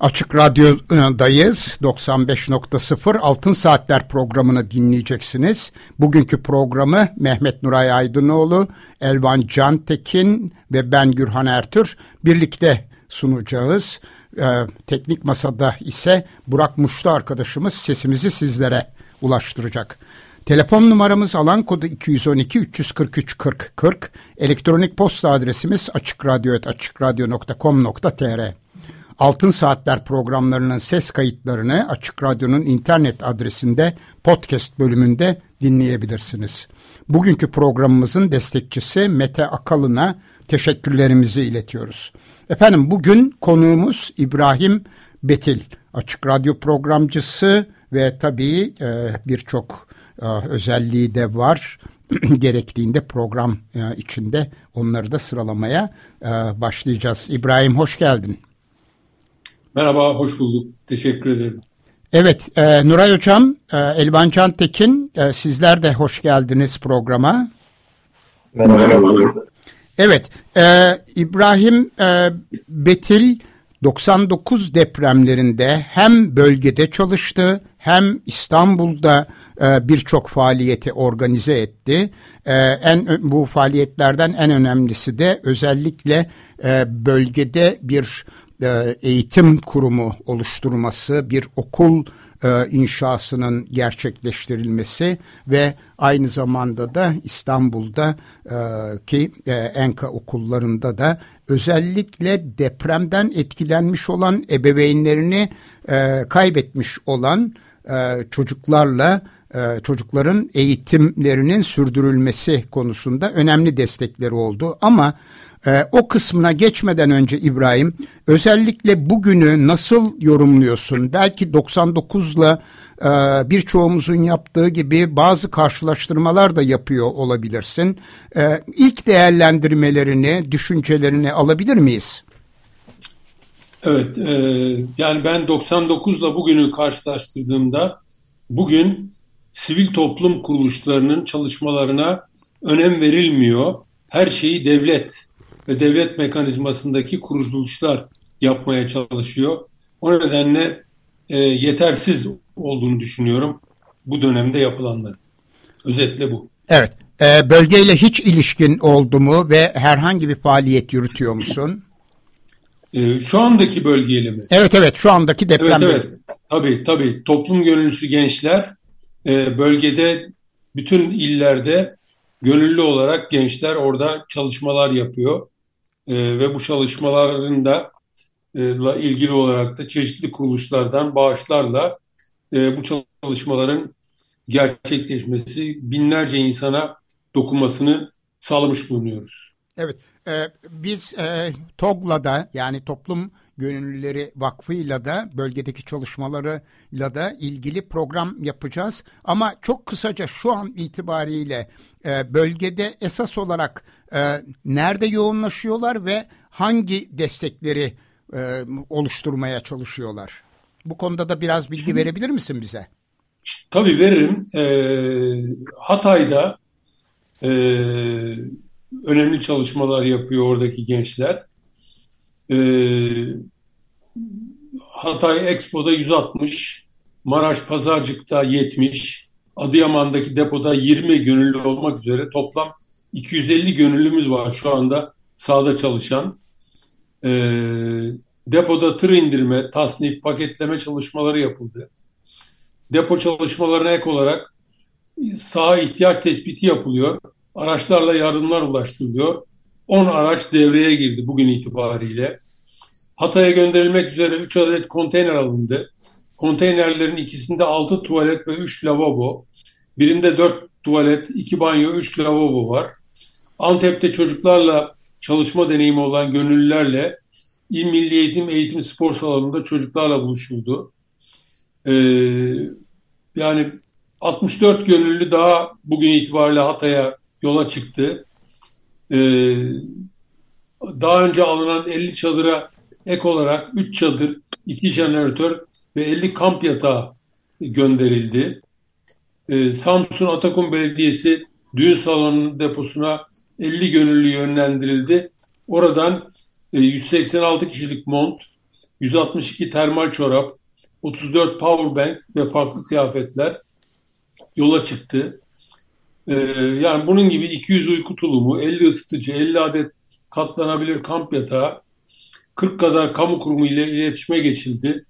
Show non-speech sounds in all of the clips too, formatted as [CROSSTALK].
Açık Radyo'dayız. 95.0 Altın Saatler programını dinleyeceksiniz. Bugünkü programı Mehmet Nuray Aydınoğlu, Elvan Cantekin ve ben Gürhan Ertür birlikte sunacağız. Ee, teknik masada ise Burak Muşlu arkadaşımız sesimizi sizlere ulaştıracak. Telefon numaramız alan kodu 212 343 40 40. Elektronik posta adresimiz açıkradyo.com.tr Altın Saatler programlarının ses kayıtlarını Açık Radyo'nun internet adresinde podcast bölümünde dinleyebilirsiniz. Bugünkü programımızın destekçisi Mete Akalın'a teşekkürlerimizi iletiyoruz. Efendim bugün konuğumuz İbrahim Betil, Açık Radyo programcısı ve tabii e, birçok e, özelliği de var. [CLEARS THROAT] Gerektiğinde program e, içinde onları da sıralamaya e, başlayacağız. İbrahim hoş geldin. Merhaba, hoş bulduk. Teşekkür ederim. Evet, e, Nuray Hocam, e, Elvan Tekin, e, sizler de hoş geldiniz programa. Merhaba. Evet, e, İbrahim e, Betil 99 depremlerinde hem bölgede çalıştı hem İstanbul'da e, birçok faaliyeti organize etti. E, en bu faaliyetlerden en önemlisi de özellikle e, bölgede bir e, eğitim kurumu oluşturması, bir okul e, inşasının gerçekleştirilmesi ve aynı zamanda da İstanbul'da e, ki Enka okullarında da özellikle depremden etkilenmiş olan ebeveynlerini kaybetmiş olan çocuklarla çocukların eğitimlerinin sürdürülmesi konusunda önemli destekleri oldu. Ama ee, o kısmına geçmeden önce İbrahim özellikle bugünü nasıl yorumluyorsun? Belki 99'la e, birçoğumuzun yaptığı gibi bazı karşılaştırmalar da yapıyor olabilirsin. E, ilk değerlendirmelerini, düşüncelerini alabilir miyiz? Evet, e, yani ben 99'la bugünü karşılaştırdığımda bugün sivil toplum kuruluşlarının çalışmalarına önem verilmiyor. Her şeyi devlet ve devlet mekanizmasındaki kuruluşlar yapmaya çalışıyor. O nedenle e, yetersiz olduğunu düşünüyorum bu dönemde yapılanların. Özetle bu. Evet. E, bölgeyle hiç ilişkin oldu mu ve herhangi bir faaliyet yürütüyor musun? E, şu andaki bölgeyle mi? Evet evet şu andaki deprem. Evet evet. Tabii tabii. Toplum gönüllüsü gençler e, bölgede bütün illerde gönüllü olarak gençler orada çalışmalar yapıyor e, ve bu çalışmaların da e, ilgili olarak da çeşitli kuruluşlardan bağışlarla e, bu çalışmaların gerçekleşmesi binlerce insana dokunmasını sağlamış bulunuyoruz. Evet, e, biz e, TOG'la yani Toplum Gönüllüleri Vakfı'yla da bölgedeki çalışmalarıyla da ilgili program yapacağız. Ama çok kısaca şu an itibariyle e, bölgede esas olarak e, nerede yoğunlaşıyorlar ve hangi destekleri e, oluşturmaya çalışıyorlar? Bu konuda da biraz bilgi Şimdi, verebilir misin bize? Tabii veririm. E, Hatay'da e, önemli çalışmalar yapıyor oradaki gençler. E, Hatay Expo'da 160, Maraş Pazarcık'ta 70, Adıyaman'daki depoda 20 gönüllü olmak üzere toplam 250 gönüllümüz var şu anda sahada çalışan. E, depoda tır indirme, tasnif, paketleme çalışmaları yapıldı. Depo çalışmalarına ek olarak saha ihtiyaç tespiti yapılıyor. Araçlarla yardımlar ulaştırılıyor. 10 araç devreye girdi bugün itibariyle. Hatay'a gönderilmek üzere 3 adet konteyner alındı. Konteynerlerin ikisinde 6 tuvalet ve 3 lavabo, birinde 4 tuvalet, iki banyo, üç lavabo var. Antep'te çocuklarla çalışma deneyimi olan gönüllülerle İl Milli Eğitim Eğitim Spor Salonu'nda çocuklarla buluşuldu. Ee, yani 64 gönüllü daha bugün itibariyle Hatay'a yola çıktı. Ee, daha önce alınan 50 çadıra ek olarak 3 çadır, 2 jeneratör ve 50 kamp yatağı gönderildi. Ee, Samsun Atakum Belediyesi düğün salonunun deposuna 50 gönüllü yönlendirildi. Oradan 186 e, kişilik mont, 162 termal çorap, 34 powerbank ve farklı kıyafetler yola çıktı. Ee, yani bunun gibi 200 uyku tulumu, 50 ısıtıcı, 50 adet katlanabilir kamp yatağı, 40 kadar kamu kurumu ile iletişime geçildi.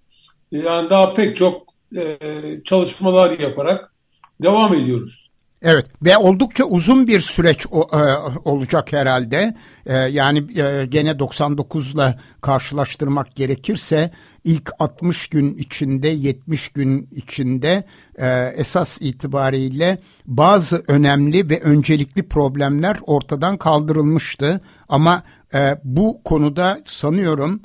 Ee, yani daha pek çok e, çalışmalar yaparak devam ediyoruz. Evet ve oldukça uzun bir süreç e, olacak herhalde. E, yani e, gene 99 ile karşılaştırmak gerekirse ilk 60 gün içinde 70 gün içinde esas itibariyle bazı önemli ve öncelikli problemler ortadan kaldırılmıştı. Ama bu konuda sanıyorum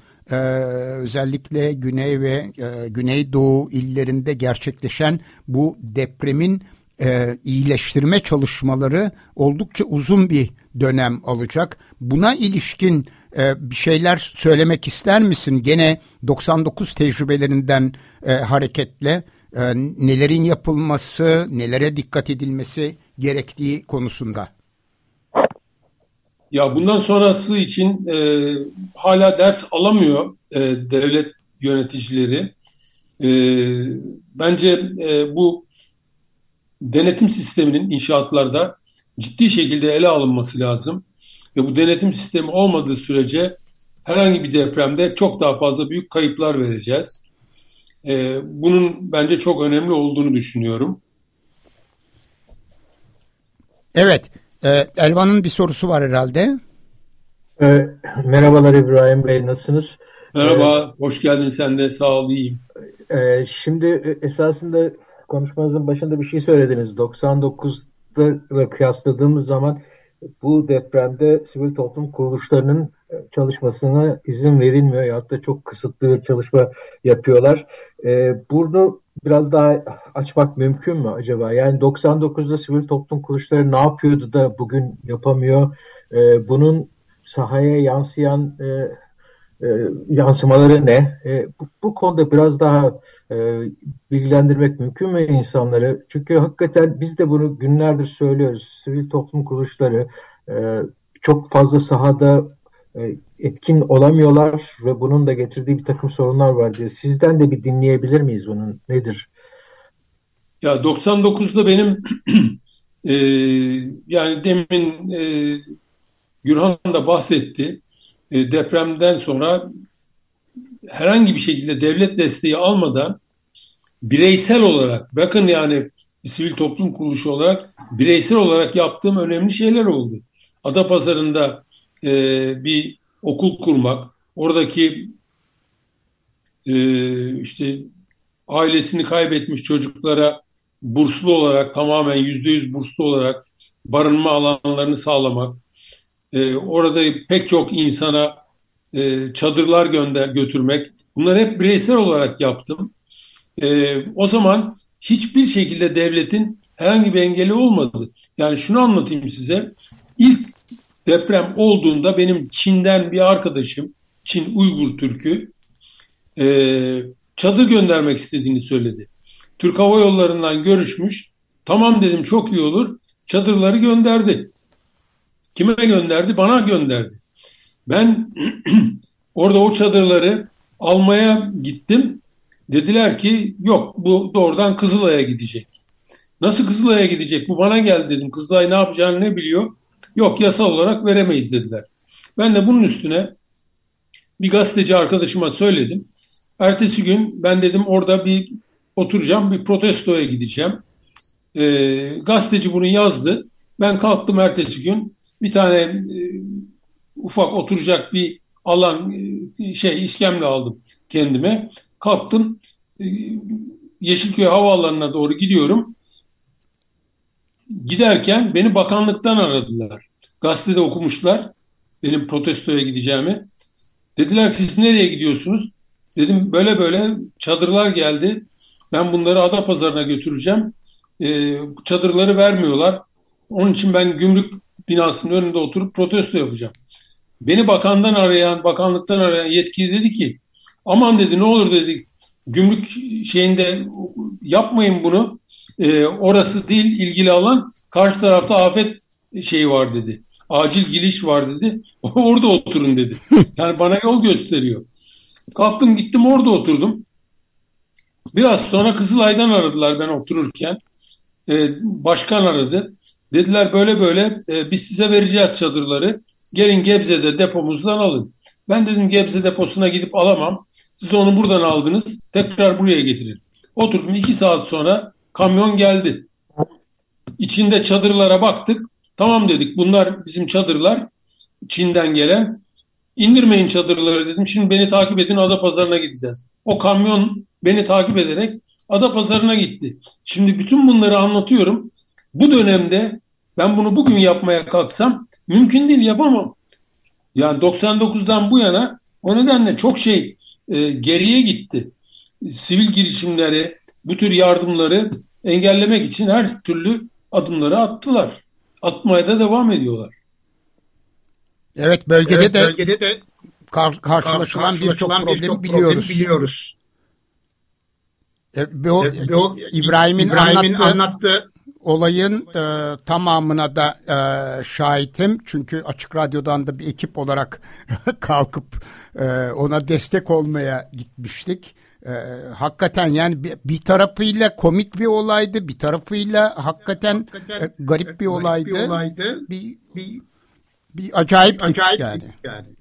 özellikle güney ve güneydoğu illerinde gerçekleşen bu depremin e, iyileştirme çalışmaları oldukça uzun bir dönem alacak. Buna ilişkin e, bir şeyler söylemek ister misin? Gene 99 tecrübelerinden e, hareketle e, nelerin yapılması, nelere dikkat edilmesi gerektiği konusunda. Ya bundan sonrası için e, hala ders alamıyor e, devlet yöneticileri. E, bence e, bu denetim sisteminin inşaatlarda ciddi şekilde ele alınması lazım. Ve bu denetim sistemi olmadığı sürece herhangi bir depremde çok daha fazla büyük kayıplar vereceğiz. Ee, bunun bence çok önemli olduğunu düşünüyorum. Evet, e, Elvan'ın bir sorusu var herhalde. E, merhabalar İbrahim Bey, nasılsınız? Merhaba, e, hoş geldin sen de, sağ ol, iyiyim. E, şimdi e, esasında konuşmanızın başında bir şey söylediniz. 99'da kıyasladığımız zaman bu depremde sivil toplum kuruluşlarının e, çalışmasına izin verilmiyor ya da çok kısıtlı bir çalışma yapıyorlar. Ee, bunu biraz daha açmak mümkün mü acaba? Yani 99'da sivil toplum kuruluşları ne yapıyordu da bugün yapamıyor? Ee, bunun sahaya yansıyan e, e, yansımaları ne? E, bu, bu konuda biraz daha e, bilgilendirmek mümkün mü insanları? Çünkü hakikaten biz de bunu günlerdir söylüyoruz. Sivil toplum kuruluşları e, çok fazla sahada e, etkin olamıyorlar ve bunun da getirdiği bir takım sorunlar var diye. Sizden de bir dinleyebilir miyiz bunun? Nedir? Ya 99'da benim [CLEARS THROAT] e, yani demin e, Gürhan da bahsetti. E, depremden sonra herhangi bir şekilde devlet desteği almadan bireysel olarak bakın yani bir sivil toplum kuruluşu olarak bireysel olarak yaptığım önemli şeyler oldu. Adapazarı'nda e, bir okul kurmak, oradaki e, işte ailesini kaybetmiş çocuklara burslu olarak tamamen yüzde yüz burslu olarak barınma alanlarını sağlamak, e, orada pek çok insana e, çadırlar gönder götürmek bunları hep bireysel olarak yaptım. E, o zaman hiçbir şekilde devletin herhangi bir engeli olmadı. Yani şunu anlatayım size. İlk deprem olduğunda benim Çin'den bir arkadaşım, Çin Uygur Türk'ü e, çadır göndermek istediğini söyledi. Türk Hava Yolları'ndan görüşmüş. Tamam dedim çok iyi olur. Çadırları gönderdi. Kime gönderdi? Bana gönderdi. Ben [CLEARS THROAT] orada o çadırları almaya gittim. Dediler ki yok bu doğrudan Kızılay'a gidecek. Nasıl Kızılay'a gidecek? Bu bana geldi dedim. Kızılay ne yapacağını ne biliyor? Yok yasal olarak veremeyiz dediler. Ben de bunun üstüne bir gazeteci arkadaşıma söyledim. Ertesi gün ben dedim orada bir oturacağım, bir protestoya gideceğim. E, gazeteci bunu yazdı. Ben kalktım ertesi gün bir tane e, ufak oturacak bir alan e, şey iskemle aldım kendime. Kalktım e, Yeşilköy Havaalanı'na doğru gidiyorum. giderken beni bakanlıktan aradılar. Gazetede okumuşlar benim protestoya gideceğimi. Dediler siz nereye gidiyorsunuz? Dedim böyle böyle çadırlar geldi. Ben bunları ada pazarına götüreceğim. Ee, çadırları vermiyorlar. Onun için ben gümrük binasının önünde oturup protesto yapacağım. Beni bakandan arayan, bakanlıktan arayan yetkili dedi ki aman dedi ne olur dedi gümrük şeyinde yapmayın bunu. Ee, orası değil ilgili alan karşı tarafta afet şeyi var dedi. Acil giriş var dedi. [LAUGHS] Orada oturun dedi. [LAUGHS] Yani bana yol gösteriyor. Kalktım gittim orada oturdum. Biraz sonra Kızılay'dan aradılar ben otururken. Ee, başkan aradı. Dediler böyle böyle e, biz size vereceğiz çadırları. Gelin Gebze'de depomuzdan alın. Ben dedim Gebze deposuna gidip alamam. Siz onu buradan aldınız. Tekrar buraya getirin. Oturdum iki saat sonra kamyon geldi. İçinde çadırlara baktık. Tamam dedik bunlar bizim çadırlar. Çin'den gelen. İndirmeyin çadırları dedim. Şimdi beni takip edin Adapazarı'na gideceğiz. O kamyon beni takip ederek Adapazarı'na gitti. Şimdi bütün bunları anlatıyorum. Bu dönemde ben bunu bugün yapmaya kalksam mümkün değil yapamam. Yani 99'dan bu yana o nedenle çok şey e, geriye gitti. Sivil girişimleri, bu tür yardımları engellemek için her türlü adımları attılar. Atmaya da devam ediyorlar. Evet bölgede evet, de bölgede de kar, karşılaşılan birçok bir problemi bir biliyoruz. biliyoruz. E, bu, e, bu İbrahim'in İbrahim anlattığı, anlattığı olayın e, tamamına da e, şahitim. Çünkü Açık Radyo'dan da bir ekip olarak [LAUGHS] kalkıp e, ona destek olmaya gitmiştik. E, hakikaten yani bir, bir tarafıyla komik bir olaydı, bir tarafıyla hakikaten, hakikaten e, garip bir olaydı. Bir, olaydı. bir, bir, bir acayip, acayip yani. yani.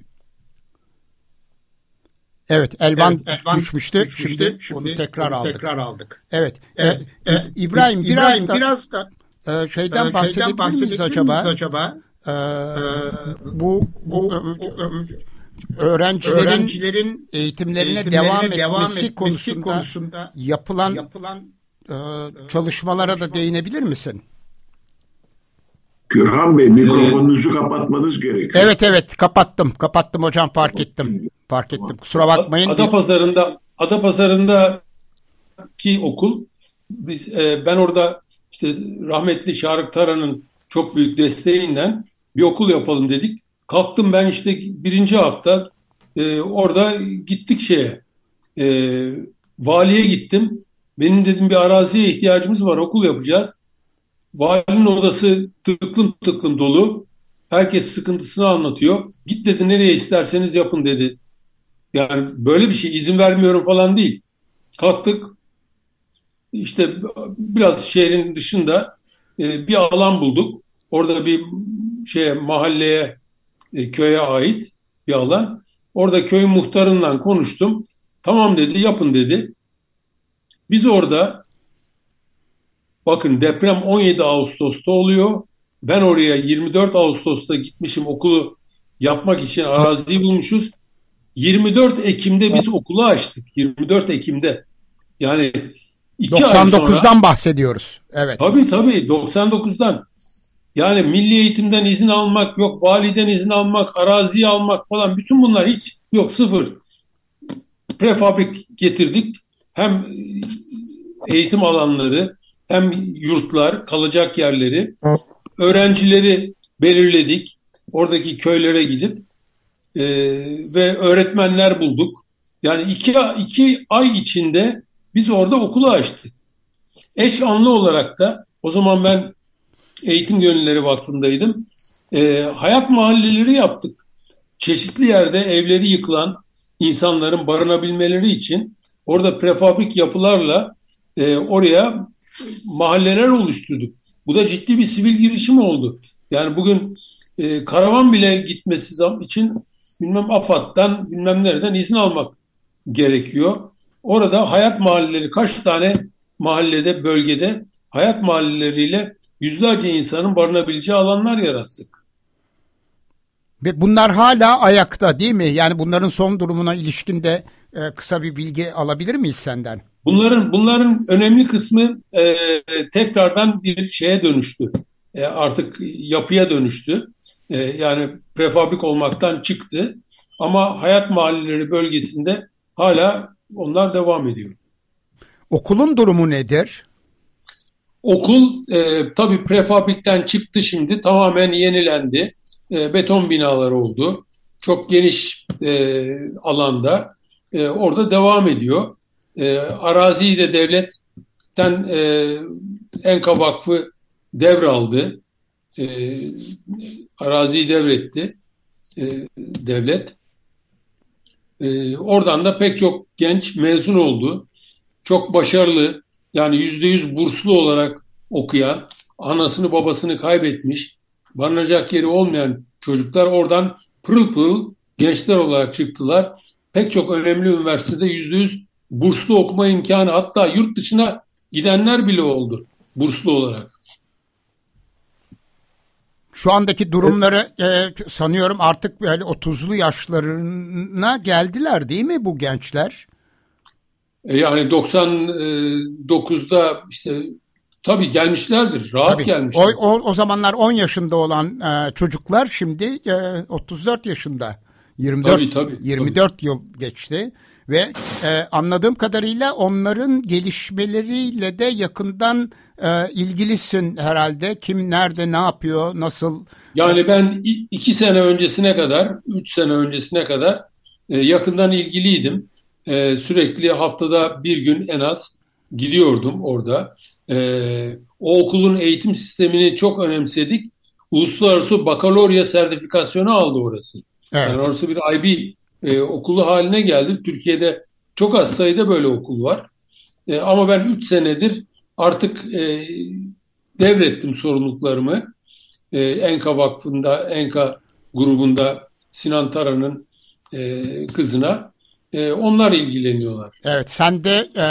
Evet Elvan, evet, Elvan düşmüştü. düşmüştü. Şimdi, Şimdi onu tekrar onu aldık. Tekrar aldık. Evet. evet. E, e, İbrahim, İbrahim biraz da, biraz da e, şeyden, e, bahsedebilir, bahsedebilir miyiz acaba? Miyiz acaba? E, bu, bu öğrencilerin, öğrencilerin eğitimlerine, eğitimlerine devam, etmesi, devam etmesi konusunda, konusunda yapılan, yapılan e, çalışmalara da değinebilir misin? Gürhan Bey mikrofonunuzu kapatmanız gerekiyor. Evet evet kapattım. Kapattım hocam fark ettim. Fark ettim. Kusura bakmayın. Ada pazarında Ada pazarında ki okul biz e, ben orada işte rahmetli Şarık Taran'ın çok büyük desteğinden bir okul yapalım dedik. Kalktım ben işte birinci hafta e, orada gittik şeye e, valiye gittim. Benim dedim bir araziye ihtiyacımız var okul yapacağız. Valinin odası tıklım tıklım dolu. Herkes sıkıntısını anlatıyor. Git dedi nereye isterseniz yapın dedi. Yani böyle bir şey izin vermiyorum falan değil. Kalktık işte biraz şehrin dışında e, bir alan bulduk. Orada bir şeye mahalleye e, köye ait bir alan. Orada köy muhtarından konuştum. Tamam dedi yapın dedi. Biz orada bakın deprem 17 Ağustos'ta oluyor. Ben oraya 24 Ağustos'ta gitmişim okulu yapmak için araziyi bulmuşuz. 24 Ekim'de biz okulu açtık. 24 Ekim'de. Yani 99'dan sonra, bahsediyoruz. Evet. Tabii tabii 99'dan. Yani milli eğitimden izin almak yok, validen izin almak, araziyi almak falan bütün bunlar hiç yok sıfır. Prefabrik getirdik. Hem eğitim alanları hem yurtlar, kalacak yerleri, öğrencileri belirledik. Oradaki köylere gidip e, ve öğretmenler bulduk. Yani iki, iki ay içinde biz orada okulu açtık. Eş anlı olarak da o zaman ben Eğitim Gönülleri Vakfı'ndaydım. E, hayat mahalleleri yaptık. Çeşitli yerde evleri yıkılan insanların barınabilmeleri için orada prefabrik yapılarla e, oraya mahalleler oluşturduk. Bu da ciddi bir sivil girişim oldu. Yani bugün e, karavan bile gitmesi için bilmem AFAD'dan bilmem nereden izin almak gerekiyor. Orada hayat mahalleleri kaç tane mahallede, bölgede hayat mahalleleriyle yüzlerce insanın barınabileceği alanlar yarattık. Ve bunlar hala ayakta değil mi? Yani bunların son durumuna ilişkin de e, kısa bir bilgi alabilir miyiz senden? Bunların bunların önemli kısmı e, tekrardan bir şeye dönüştü. E, artık yapıya dönüştü. E, yani prefabrik olmaktan çıktı. Ama hayat mahalleleri bölgesinde hala onlar devam ediyor. Okulun durumu nedir? Okul e, tabii prefabrikten çıktı şimdi tamamen yenilendi. E, beton binalar oldu. Çok geniş e, alanda e, orada devam ediyor. E, araziyi de devletten e, Enka Vakfı devraldı. E, araziyi devretti e, devlet. E, oradan da pek çok genç mezun oldu. Çok başarılı, yani yüzde yüz burslu olarak okuyan, anasını babasını kaybetmiş, barınacak yeri olmayan çocuklar oradan pırıl pırıl gençler olarak çıktılar. Pek çok önemli üniversitede yüzde yüz burslu okuma imkanı hatta yurt dışına gidenler bile oldu burslu olarak. Şu andaki durumları evet. e, sanıyorum artık böyle 30'lu yaşlarına geldiler değil mi bu gençler? E, yani 99'da işte tabii gelmişlerdir. Rahat tabii. gelmişler. O, o, o zamanlar 10 yaşında olan e, çocuklar şimdi e, 34 yaşında. 24 tabii, tabii, 24 tabii. yıl geçti ve e, anladığım kadarıyla onların gelişmeleriyle de yakından e, ilgilisin herhalde. Kim nerede ne yapıyor, nasıl? Yani ben iki sene öncesine kadar, üç sene öncesine kadar e, yakından ilgiliydim. E, sürekli haftada bir gün en az gidiyordum orada. E, o okulun eğitim sistemini çok önemsedik. Uluslararası bakalorya sertifikasyonu aldı orası. Evet. Yani orası bir IB e, okulu haline geldi. Türkiye'de çok az sayıda böyle okul var. E, ama ben 3 senedir artık e, devrettim sorumluluklarımı. E, Enka Vakfı'nda, Enka grubunda Sinan Tara'nın e, kızına. E, onlar ilgileniyorlar. Evet, sen de e,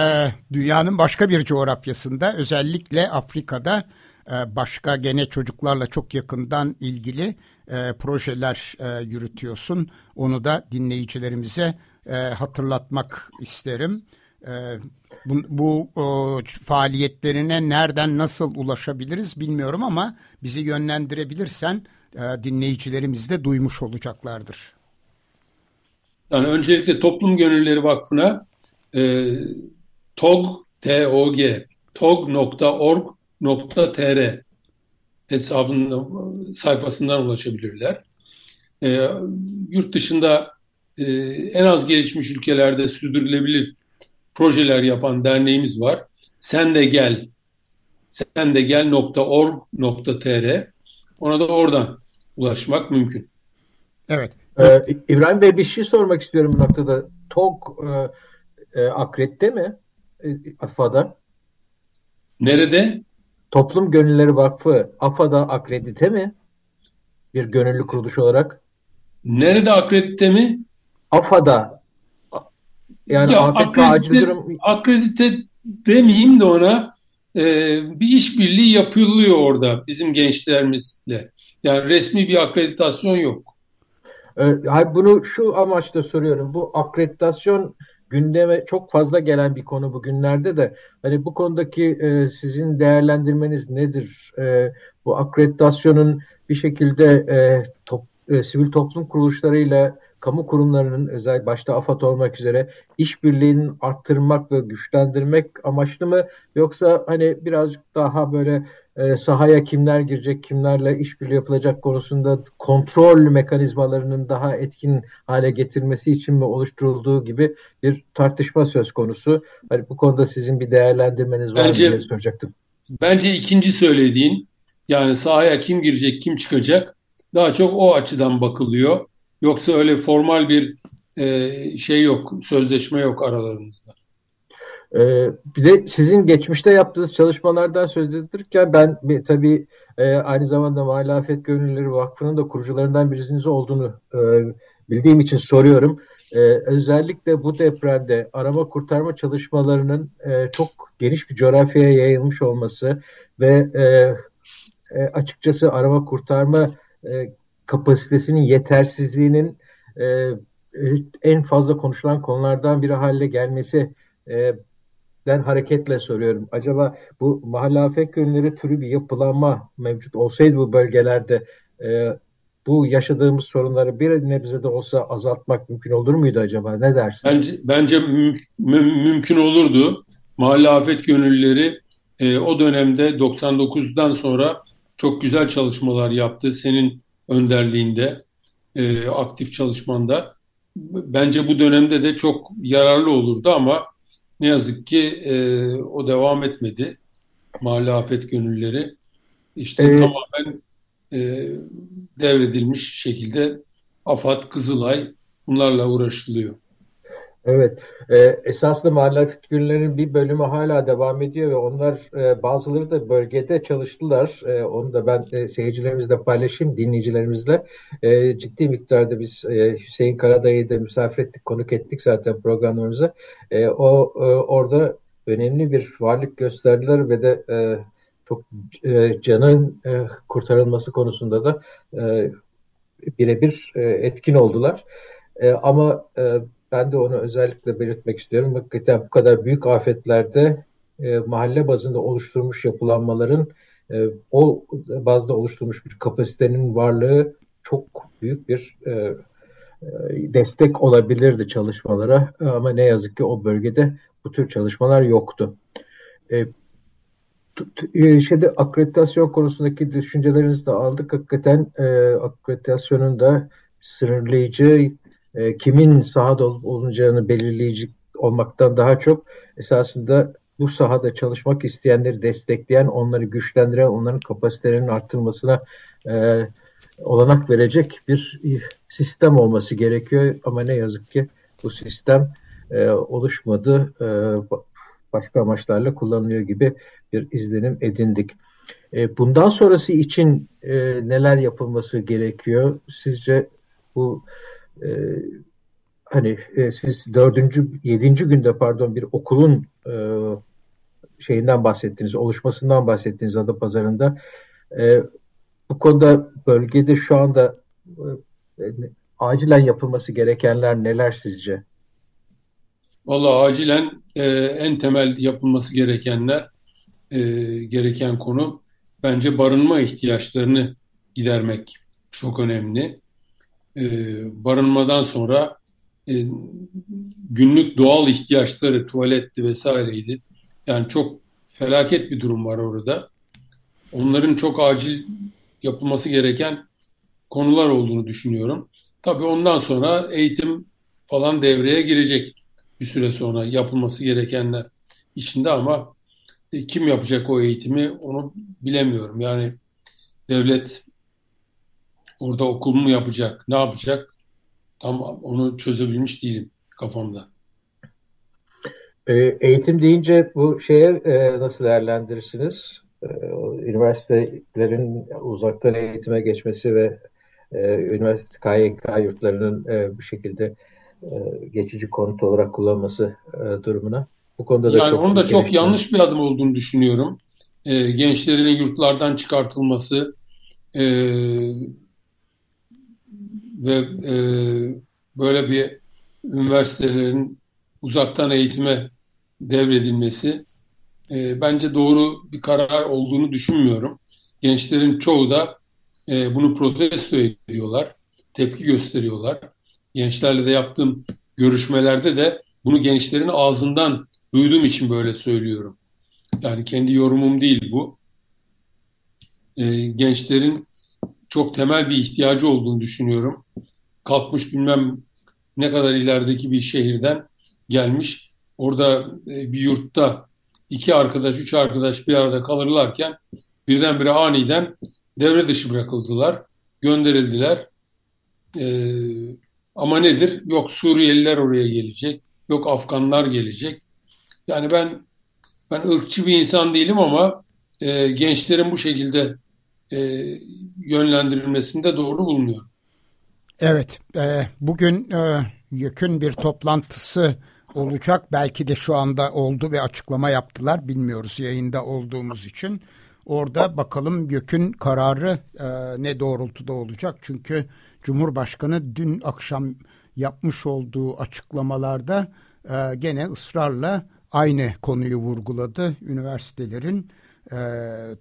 dünyanın başka bir coğrafyasında, özellikle Afrika'da e, başka gene çocuklarla çok yakından ilgili e, projeler e, yürütüyorsun. Onu da dinleyicilerimize e, hatırlatmak isterim. E, bu, bu o, faaliyetlerine nereden nasıl ulaşabiliriz bilmiyorum ama bizi yönlendirebilirsen e, dinleyicilerimiz de duymuş olacaklardır. Yani öncelikle Toplum Gönülleri Vakfı'na e, tog, T-O-G, tog.org.tr hesabının sayfasından ulaşabilirler. E, yurt dışında e, en az gelişmiş ülkelerde sürdürülebilir projeler yapan derneğimiz var. Sen de gel sen de gel.org.tr ona da oradan ulaşmak mümkün. Evet. Ee, İbrahim Bey bir şey sormak istiyorum bu noktada. TOG e, e, akredite mi? E, AFA'da. Nerede? Toplum Gönülleri Vakfı AFA'da akredite mi? Bir gönüllü kuruluş olarak. Nerede akredite mi? AFA'da. Yani ya, akredite, acil durum... akredite demeyeyim de ona e, bir işbirliği yapılıyor orada bizim gençlerimizle. Yani resmi bir akreditasyon yok. E, bunu şu amaçla soruyorum. Bu akreditasyon gündeme çok fazla gelen bir konu bugünlerde de hani bu konudaki e, sizin değerlendirmeniz nedir? E, bu akreditasyonun bir şekilde e, top, e, sivil toplum kuruluşlarıyla kamu kurumlarının özel başta AFAD olmak üzere işbirliğinin arttırmak ve güçlendirmek amaçlı mı yoksa hani birazcık daha böyle e, sahaya kimler girecek, kimlerle işbirliği yapılacak konusunda kontrol mekanizmalarının daha etkin hale getirmesi için mi oluşturulduğu gibi bir tartışma söz konusu. Hani bu konuda sizin bir değerlendirmeniz var bence, mı diye soracaktım. Bence ikinci söylediğin yani sahaya kim girecek, kim çıkacak daha çok o açıdan bakılıyor. Yoksa öyle formal bir e, şey yok, sözleşme yok aralarımızda. Ee, bir de sizin geçmişte yaptığınız çalışmalardan söz edilirken ben bir, tabii e, aynı zamanda Muhalefet Gönüllüleri Vakfı'nın da kurucularından birisiniz olduğunu e, bildiğim için soruyorum. E, özellikle bu depremde arama kurtarma çalışmalarının e, çok geniş bir coğrafyaya yayılmış olması ve e, e, açıkçası arama kurtarma e, kapasitesinin yetersizliğinin e, en fazla konuşulan konulardan biri haline gelmesi e, hareketle soruyorum. Acaba bu mahalle afet gönülleri türü bir yapılanma mevcut olsaydı bu bölgelerde e, bu yaşadığımız sorunları bir nebze de olsa azaltmak mümkün olur muydu acaba? Ne dersiniz? Bence, bence müm, mümkün olurdu. Mahalle afet gönüllüleri e, o dönemde 99'dan sonra çok güzel çalışmalar yaptı. Senin önderliğinde, e, aktif çalışmanda. Bence bu dönemde de çok yararlı olurdu ama ne yazık ki e, o devam etmedi. Mahalle afet gönülleri. İşte ee, tamamen e, devredilmiş şekilde AFAD, Kızılay bunlarla uğraşılıyor. Evet, e, esaslı mahalle figürlerinin bir bölümü hala devam ediyor ve onlar e, bazıları da bölgede çalıştılar. E, onu da ben e, seyircilerimizle paylaşayım, dinleyicilerimizle. E, ciddi miktarda biz e, Hüseyin Karadayı'yı da misafir ettik, konuk ettik zaten programlarımıza. E, o e, orada önemli bir varlık gösterdiler ve de e, çok e, canın e, kurtarılması konusunda da e, birebir e, etkin oldular. E, ama e, ben de onu özellikle belirtmek istiyorum. Hakikaten bu kadar büyük afetlerde e, mahalle bazında oluşturmuş yapılanmaların e, o bazda oluşturmuş bir kapasitenin varlığı çok büyük bir e, e, destek olabilirdi çalışmalara. Ama ne yazık ki o bölgede bu tür çalışmalar yoktu. E, e şeyde akreditasyon konusundaki düşüncelerinizi de aldık. Hakikaten e, akreditasyonun da sınırlayıcı e, kimin sahada olup olunacağını belirleyici olmaktan daha çok esasında bu sahada çalışmak isteyenleri destekleyen, onları güçlendiren, onların kapasitelerinin arttırılmasına e, olanak verecek bir sistem olması gerekiyor. Ama ne yazık ki bu sistem e, oluşmadı. E, başka amaçlarla kullanılıyor gibi bir izlenim edindik. E, bundan sonrası için e, neler yapılması gerekiyor? Sizce bu e, hani e, siz dördüncü, yedinci günde pardon bir okulun e, şeyinden bahsettiniz, oluşmasından bahsettiniz Ada Pazarı'nda. E, bu konuda bölgede şu anda e, acilen yapılması gerekenler neler sizce? Valla acilen e, en temel yapılması gerekenler e, gereken konu bence barınma ihtiyaçlarını gidermek çok önemli e, barınmadan sonra e, günlük doğal ihtiyaçları tuvaletti vesaireydi. Yani çok felaket bir durum var orada. Onların çok acil yapılması gereken konular olduğunu düşünüyorum. Tabii ondan sonra eğitim falan devreye girecek bir süre sonra yapılması gerekenler içinde ama e, kim yapacak o eğitimi onu bilemiyorum. Yani devlet Orada okul mu yapacak? Ne yapacak? Tam onu çözebilmiş değilim kafamda. E, eğitim deyince bu şeye e, nasıl değerlendirirsiniz? E, üniversitelerin uzaktan eğitime geçmesi ve üniversite KYK yurtlarının bir şekilde geçici konut olarak kullanması durumuna. Bu konuda da yani çok onun da çok yanlış bir adım olduğunu düşünüyorum. gençlerin yurtlardan çıkartılması, ve e, böyle bir üniversitelerin uzaktan eğitime devredilmesi e, bence doğru bir karar olduğunu düşünmüyorum. Gençlerin çoğu da e, bunu protesto ediyorlar, tepki gösteriyorlar. Gençlerle de yaptığım görüşmelerde de bunu gençlerin ağzından duyduğum için böyle söylüyorum. Yani kendi yorumum değil bu. E, gençlerin çok temel bir ihtiyacı olduğunu düşünüyorum. Kalkmış bilmem ne kadar ilerideki bir şehirden gelmiş. Orada e, bir yurtta iki arkadaş, üç arkadaş bir arada kalırlarken birdenbire aniden devre dışı bırakıldılar, gönderildiler. Ee, ama nedir? Yok Suriyeliler oraya gelecek, yok Afganlar gelecek. Yani ben ben ırkçı bir insan değilim ama e, gençlerin bu şekilde e, yönlendirilmesinde doğru bulunuyor. Evet, e, bugün e, YÖK'ün bir toplantısı olacak. Belki de şu anda oldu ve açıklama yaptılar. Bilmiyoruz yayında olduğumuz için. Orada bakalım YÖK'ün kararı e, ne doğrultuda olacak. Çünkü Cumhurbaşkanı dün akşam yapmış olduğu açıklamalarda e, gene ısrarla aynı konuyu vurguladı. Üniversitelerin e,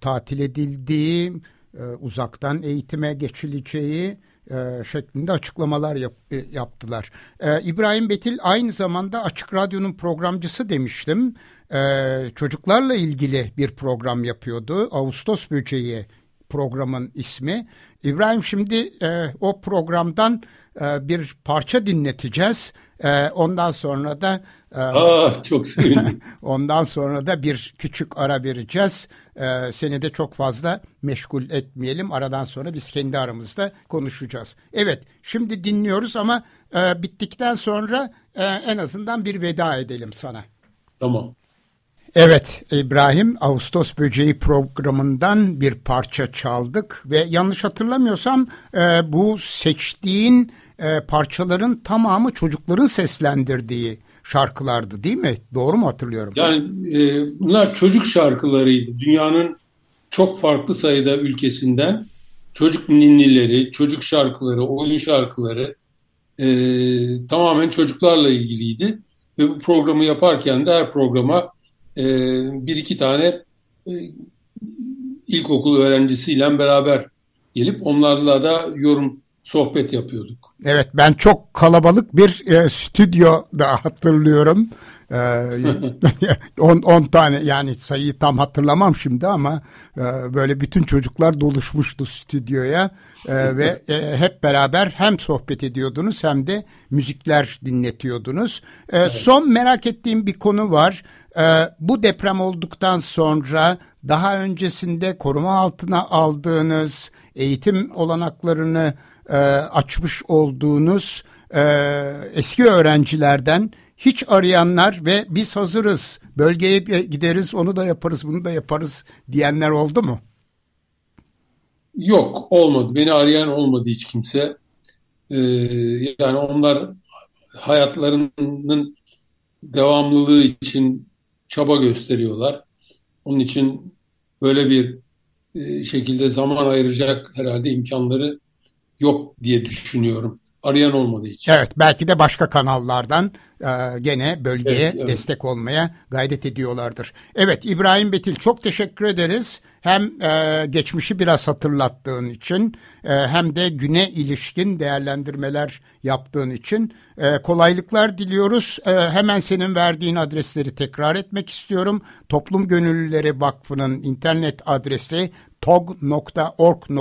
tatil edildiği, e, uzaktan eğitime geçileceği e, şeklinde açıklamalar yap, e, yaptılar. E, İbrahim Betil aynı zamanda Açık Radyo'nun programcısı demiştim. E, çocuklarla ilgili bir program yapıyordu. Ağustos Böceği programın ismi. İbrahim şimdi e, o programdan e, bir parça dinleteceğiz. E, ondan sonra da e, Aa, çok sevindim. [LAUGHS] ondan sonra da bir küçük ara vereceğiz. E, seni de çok fazla meşgul etmeyelim. Aradan sonra biz kendi aramızda konuşacağız. Evet şimdi dinliyoruz ama e, bittikten sonra e, en azından bir veda edelim sana. Tamam. Evet İbrahim Ağustos Böceği programından bir parça çaldık ve yanlış hatırlamıyorsam e, bu seçtiğin e, parçaların tamamı çocukların seslendirdiği şarkılardı değil mi? Doğru mu hatırlıyorum? Yani e, bunlar çocuk şarkılarıydı. Dünyanın çok farklı sayıda ülkesinden çocuk ninnileri, çocuk şarkıları, oyun şarkıları e, tamamen çocuklarla ilgiliydi. Ve bu programı yaparken de her programa e, bir iki tane e, ilkokul öğrencisiyle beraber gelip onlarla da yorum sohbet yapıyorduk. Evet ben çok kalabalık bir e, stüdyo da hatırlıyorum. 10 e, [LAUGHS] tane yani sayıyı tam hatırlamam şimdi ama e, böyle bütün çocuklar doluşmuştu stüdyoya e, ve e, hep beraber hem sohbet ediyordunuz hem de müzikler dinletiyordunuz. E, evet. Son merak ettiğim bir konu var. E, bu deprem olduktan sonra daha öncesinde koruma altına aldığınız eğitim olanaklarını e, açmış olduğunuz e, eski öğrencilerden hiç arayanlar ve biz hazırız bölgeye gideriz onu da yaparız bunu da yaparız diyenler oldu mu? Yok olmadı. Beni arayan olmadı hiç kimse. Ee, yani onlar hayatlarının devamlılığı için çaba gösteriyorlar. Onun için böyle bir e, şekilde zaman ayıracak herhalde imkanları yok diye düşünüyorum. Arayan olmadığı için. Evet belki de başka kanallardan e, gene bölgeye evet, evet. destek olmaya gayret ediyorlardır. Evet İbrahim Betil çok teşekkür ederiz. Hem e, geçmişi biraz hatırlattığın için e, hem de güne ilişkin değerlendirmeler yaptığın için e, kolaylıklar diliyoruz. E, hemen senin verdiğin adresleri tekrar etmek istiyorum. Toplum Gönüllüleri Vakfı'nın internet adresi tog.org.tr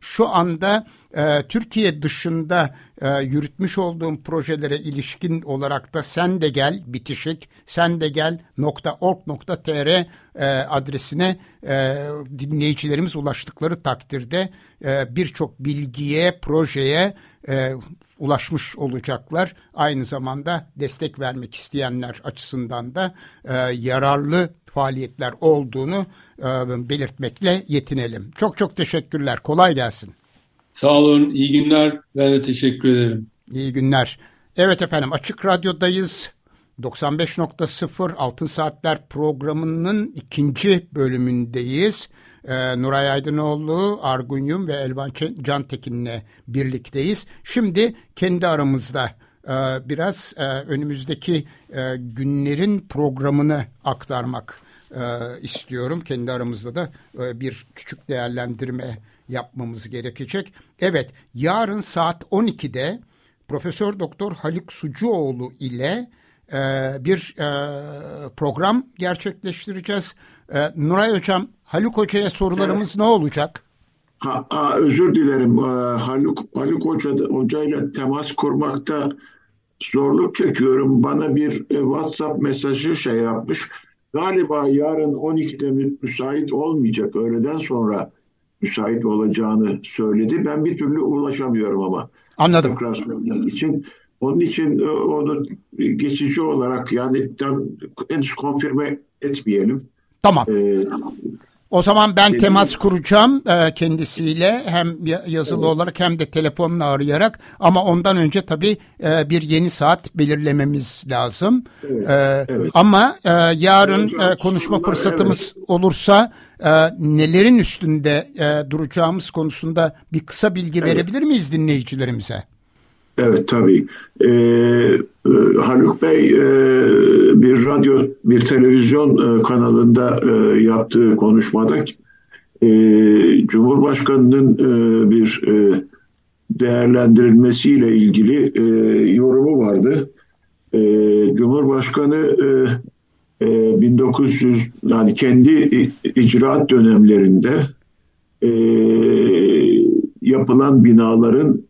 şu anda e, Türkiye dışında e, yürütmüş olduğum projelere ilişkin olarak da sen de gel bitişik sen de gel .org.tr e, adresine e, dinleyicilerimiz ulaştıkları takdirde e, birçok bilgiye projeye e, ulaşmış olacaklar. Aynı zamanda destek vermek isteyenler açısından da e, yararlı faaliyetler olduğunu belirtmekle yetinelim. Çok çok teşekkürler. Kolay gelsin. Sağ olun. İyi günler. Ben de teşekkür ederim. İyi günler. Evet efendim Açık Radyo'dayız. 95.0 Altın Saatler programının ikinci bölümündeyiz. Ee, Nuray Aydınoğlu, Argunyum ve Elvan Cantekin'le birlikteyiz. Şimdi kendi aramızda e, biraz e, önümüzdeki e, günlerin programını aktarmak e, istiyorum. Kendi aramızda da e, bir küçük değerlendirme yapmamız gerekecek. Evet, yarın saat 12'de Profesör Doktor Haluk Sucuoğlu ile e, bir e, program gerçekleştireceğiz. E, Nuray Hocam, Haluk Hoca'ya sorularımız evet. ne olacak? Ha, ha, özür dilerim. Ee, Haluk, Haluk Hoca, Hoca ile temas kurmakta zorluk çekiyorum. Bana bir e, WhatsApp mesajı şey yapmış. Galiba yarın 12'de müsait olmayacak. Öğleden sonra müsait olacağını söyledi. Ben bir türlü ulaşamıyorum ama. Anladım. Tekrar için. Onun için e, onu geçici olarak yani tam henüz konfirme etmeyelim. Tamam. Ee, o zaman ben temas kuracağım e, kendisiyle hem yazılı evet. olarak hem de telefonla arayarak ama ondan önce tabii e, bir yeni saat belirlememiz lazım. Evet. E, evet. Ama e, yarın e, konuşma fırsatımız evet. olursa e, nelerin üstünde e, duracağımız konusunda bir kısa bilgi evet. verebilir miyiz dinleyicilerimize? Evet tabii. Ee, e, Haluk Bey e, bir radyo, bir televizyon e, kanalında yaptığı konuşmada Cumhurbaşkanı'nın bir değerlendirilmesiyle ilgili yorumu vardı. Cumhurbaşkanı e, e, 1900 yani kendi icraat dönemlerinde yapılan binaların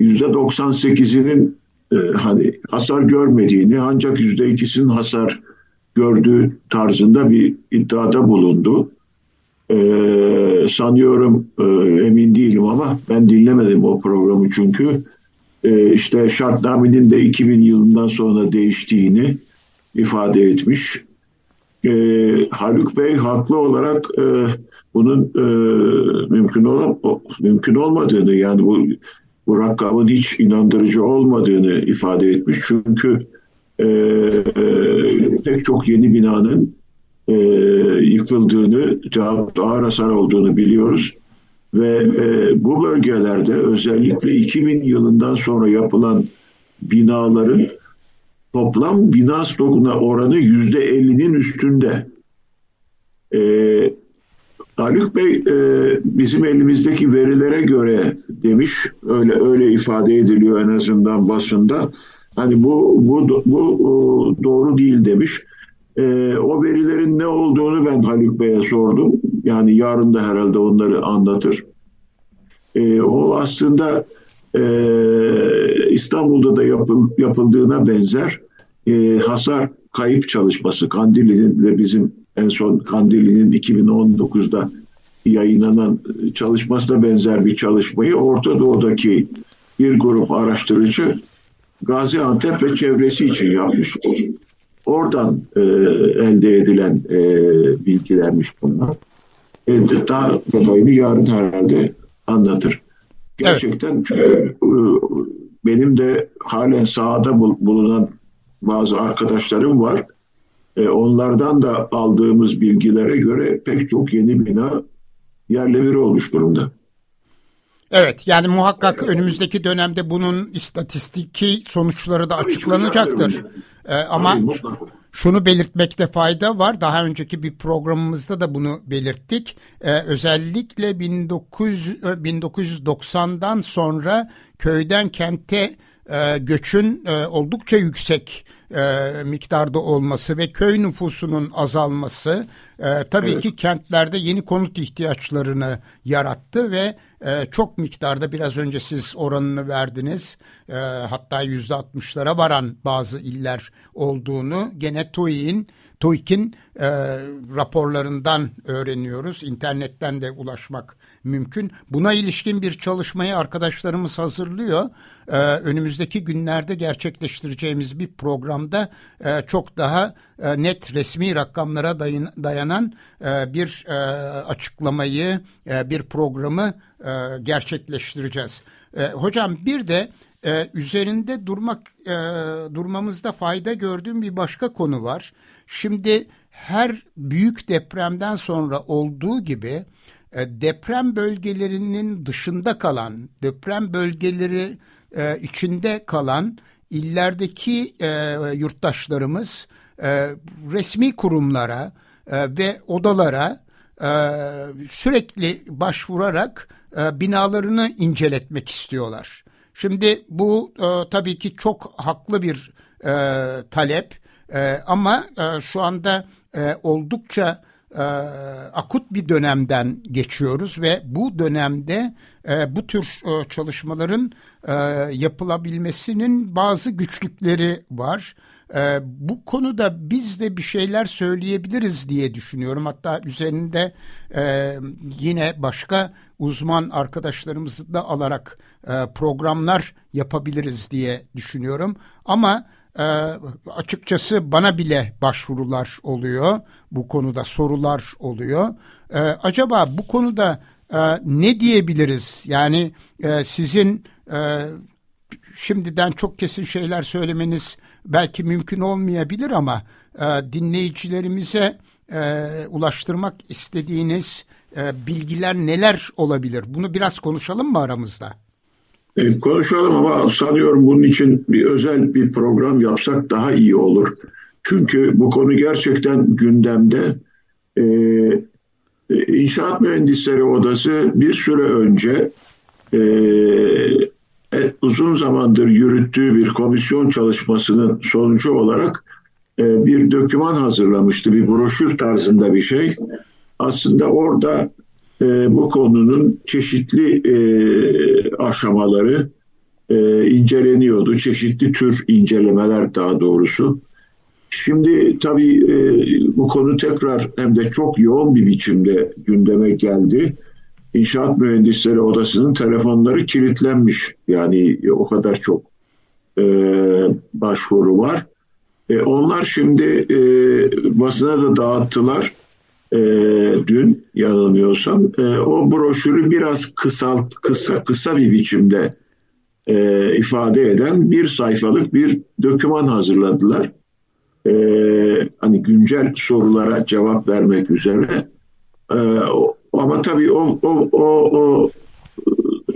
%98'inin e, hani hasar görmediğini ancak yüzde ikisinin hasar gördüğü tarzında bir iddiada bulundu. Ee, sanıyorum e, emin değilim ama ben dinlemedim o programı çünkü e, işte şartnamenin de 2000 yılından sonra değiştiğini ifade etmiş. E, Haluk Bey haklı olarak e, bunun e, mümkün olan mümkün olmadığını yani bu bu rakamın hiç inandırıcı olmadığını ifade etmiş. Çünkü e, e, pek çok yeni binanın e, yıkıldığını, ağır hasar olduğunu biliyoruz. Ve e, bu bölgelerde özellikle 2000 yılından sonra yapılan binaların toplam bina stokuna oranı yüzde 50'nin üstünde. E, Haluk Bey e, bizim elimizdeki verilere göre demiş, öyle öyle ifade ediliyor en azından basında. Hani bu bu bu doğru değil demiş. E, o verilerin ne olduğunu ben Haluk Bey'e sordum. Yani yarın da herhalde onları anlatır. E, o aslında e, İstanbul'da da yapıl, yapıldığına benzer e, hasar kayıp çalışması Kandilli'nin ve bizim en son Kandilli'nin 2019'da yayınlanan çalışmasına benzer bir çalışmayı Orta Doğu'daki bir grup araştırıcı Gaziantep ve çevresi için yapmış. Oradan e, elde edilen e, bilgilermiş bunlar. E, daha detayını yarın herhalde anlatır. Gerçekten evet. e, benim de halen sahada bulunan bazı arkadaşlarım var. E, onlardan da aldığımız bilgilere göre pek çok yeni bina yerle bir olmuş durumda. Evet yani muhakkak önümüzdeki dönemde bunun istatistiki sonuçları da açıklanacaktır. Ee, ama şunu belirtmekte fayda var. Daha önceki bir programımızda da bunu belirttik. Ee, özellikle 1900, 1990'dan sonra köyden kente e, göçün e, oldukça yüksek e, miktarda olması ve köy nüfusunun azalması e, tabii evet. ki kentlerde yeni konut ihtiyaçlarını yarattı ve e, çok miktarda biraz önce siz oranını verdiniz e, hatta yüzde altmışlara varan bazı iller olduğunu gene TÜİ'nin TÜİK'in e, raporlarından öğreniyoruz. İnternetten de ulaşmak mümkün. Buna ilişkin bir çalışmayı arkadaşlarımız hazırlıyor. Ee, önümüzdeki günlerde gerçekleştireceğimiz bir programda e, çok daha e, net resmi rakamlara dayan, dayanan e, bir e, açıklamayı, e, bir programı e, gerçekleştireceğiz. E, hocam bir de e, üzerinde durmak e, durmamızda fayda gördüğüm bir başka konu var. Şimdi her büyük depremden sonra olduğu gibi deprem bölgelerinin dışında kalan, deprem bölgeleri e, içinde kalan illerdeki e, yurttaşlarımız resmi kurumlara ve odalara sürekli başvurarak binalarını inceletmek istiyorlar. Şimdi bu tabii ki çok haklı bir talep ama şu anda oldukça e, akut bir dönemden geçiyoruz ve bu dönemde e, bu tür e, çalışmaların e, yapılabilmesinin bazı güçlükleri var. E, bu konuda biz de bir şeyler söyleyebiliriz diye düşünüyorum. Hatta üzerinde e, yine başka uzman arkadaşlarımızı da alarak e, programlar yapabiliriz diye düşünüyorum. Ama e, açıkçası bana bile başvurular oluyor. Bu konuda sorular oluyor. E, acaba bu konuda e, ne diyebiliriz? Yani e, sizin e, şimdiden çok kesin şeyler söylemeniz belki mümkün olmayabilir ama e, dinleyicilerimize e, ulaştırmak istediğiniz e, bilgiler neler olabilir? Bunu biraz konuşalım mı aramızda? E, konuşalım ama sanıyorum bunun için bir özel bir program yapsak daha iyi olur. Çünkü bu konu gerçekten gündemde. E, e İnşaat Mühendisleri Odası bir süre önce e, e, uzun zamandır yürüttüğü bir komisyon çalışmasının sonucu olarak e, bir döküman hazırlamıştı. Bir broşür tarzında bir şey. Aslında orada e, bu konunun çeşitli e, aşamaları e, inceleniyordu. Çeşitli tür incelemeler daha doğrusu. Şimdi tabii e, bu konu tekrar hem de çok yoğun bir biçimde gündeme geldi. İnşaat Mühendisleri Odası'nın telefonları kilitlenmiş. Yani o kadar çok e, başvuru var. E, onlar şimdi e, basına da dağıttılar e, dün yanılmıyorsam. E, o broşürü biraz kısalt, kısa kısa bir biçimde e, ifade eden bir sayfalık bir doküman hazırladılar. E, hani güncel sorulara cevap vermek üzere. E, ama tabii o, o, o, o,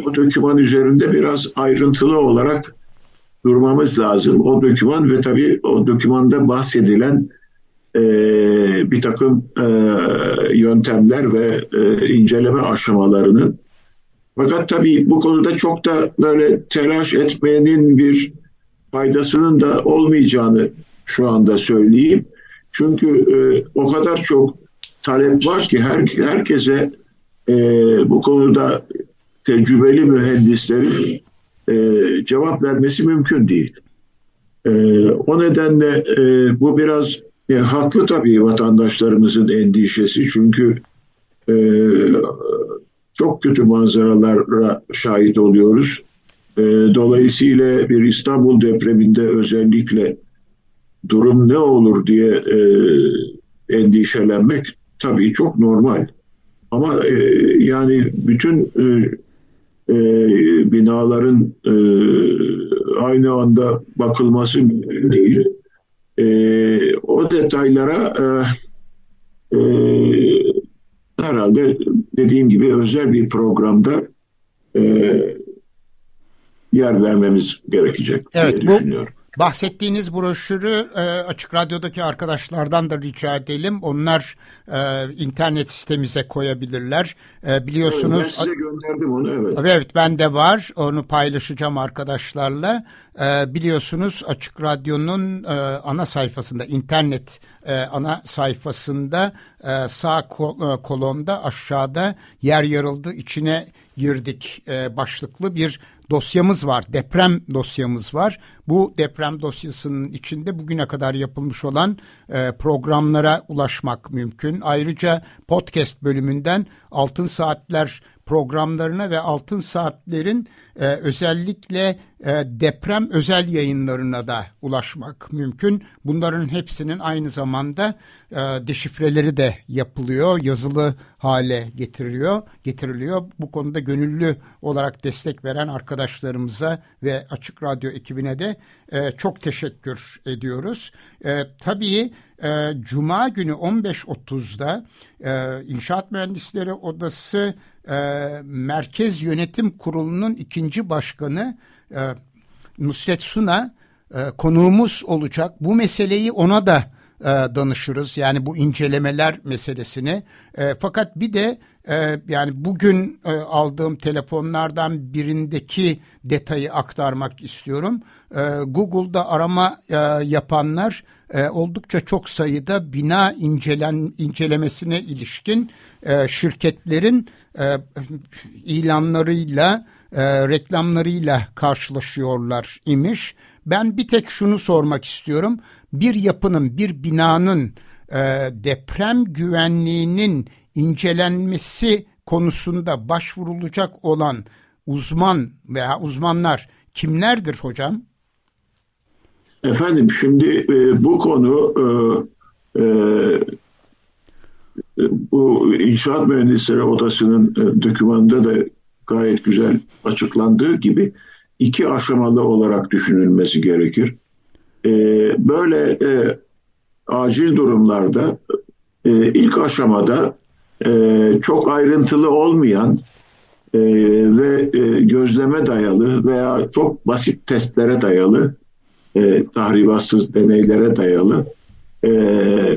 o doküman üzerinde biraz ayrıntılı olarak durmamız lazım. O doküman ve tabii o dokümanda bahsedilen e, bir takım e, yöntemler ve e, inceleme aşamalarının fakat tabii bu konuda çok da böyle telaş etmenin bir faydasının da olmayacağını şu anda söyleyeyim. Çünkü e, o kadar çok talep var ki her, herkese e, bu konuda tecrübeli mühendislerin e, cevap vermesi mümkün değil. E, o nedenle e, bu biraz e, haklı tabii vatandaşlarımızın endişesi çünkü e, çok kötü manzaralara şahit oluyoruz. E, dolayısıyla bir İstanbul depreminde özellikle durum ne olur diye e, endişelenmek tabii çok normal. Ama e, yani bütün e, e, binaların e, aynı anda bakılması mümkün değil. E, o detaylara e, e, herhalde dediğim gibi özel bir programda e, yer vermemiz gerekecek evet, diye düşünüyorum. Bahsettiğiniz broşürü e, Açık Radyo'daki arkadaşlardan da rica edelim. Onlar e, internet sitemize koyabilirler. E, biliyorsunuz... Evet, ben size gönderdim onu evet. Evet ben de var. Onu paylaşacağım arkadaşlarla. E, biliyorsunuz Açık Radyo'nun e, ana sayfasında, internet e, ana sayfasında e, sağ kol, e, kolonda aşağıda yer yarıldı içine girdik e, başlıklı bir dosyamız var. Deprem dosyamız var. Bu deprem dosyasının içinde bugüne kadar yapılmış olan e, programlara ulaşmak mümkün. Ayrıca podcast bölümünden Altın Saatler programlarına ve Altın Saatler'in e, özellikle e, deprem özel yayınlarına da ulaşmak mümkün. Bunların hepsinin aynı zamanda e, deşifreleri de yapılıyor, yazılı hale getiriliyor, getiriliyor. Bu konuda gönüllü olarak destek veren arkadaşlarımıza ve Açık Radyo ekibine de e, çok teşekkür ediyoruz. E, tabii e, Cuma günü 15.30'da e, İnşaat Mühendisleri Odası e, Merkez Yönetim Kurulu'nun ikinci başkanı e, Nusret Suna e, konuğumuz olacak. Bu meseleyi ona da e, danışırız. Yani bu incelemeler meselesini. E, fakat bir de e, yani bugün e, aldığım telefonlardan birindeki detayı aktarmak istiyorum. E, Google'da arama e, yapanlar e, oldukça çok sayıda bina incelen incelemesine ilişkin şirketlerin ilanlarıyla, reklamlarıyla karşılaşıyorlar imiş. Ben bir tek şunu sormak istiyorum. Bir yapının, bir binanın deprem güvenliğinin incelenmesi konusunda başvurulacak olan uzman veya uzmanlar kimlerdir hocam? Efendim şimdi e, bu konu e, e, bu İnşaat Mühendisleri Odası'nın e, dokümanında da gayet güzel açıklandığı gibi iki aşamalı olarak düşünülmesi gerekir. E, böyle e, acil durumlarda e, ilk aşamada e, çok ayrıntılı olmayan e, ve e, gözleme dayalı veya çok basit testlere dayalı, e, tahribatsız deneylere dayalı e,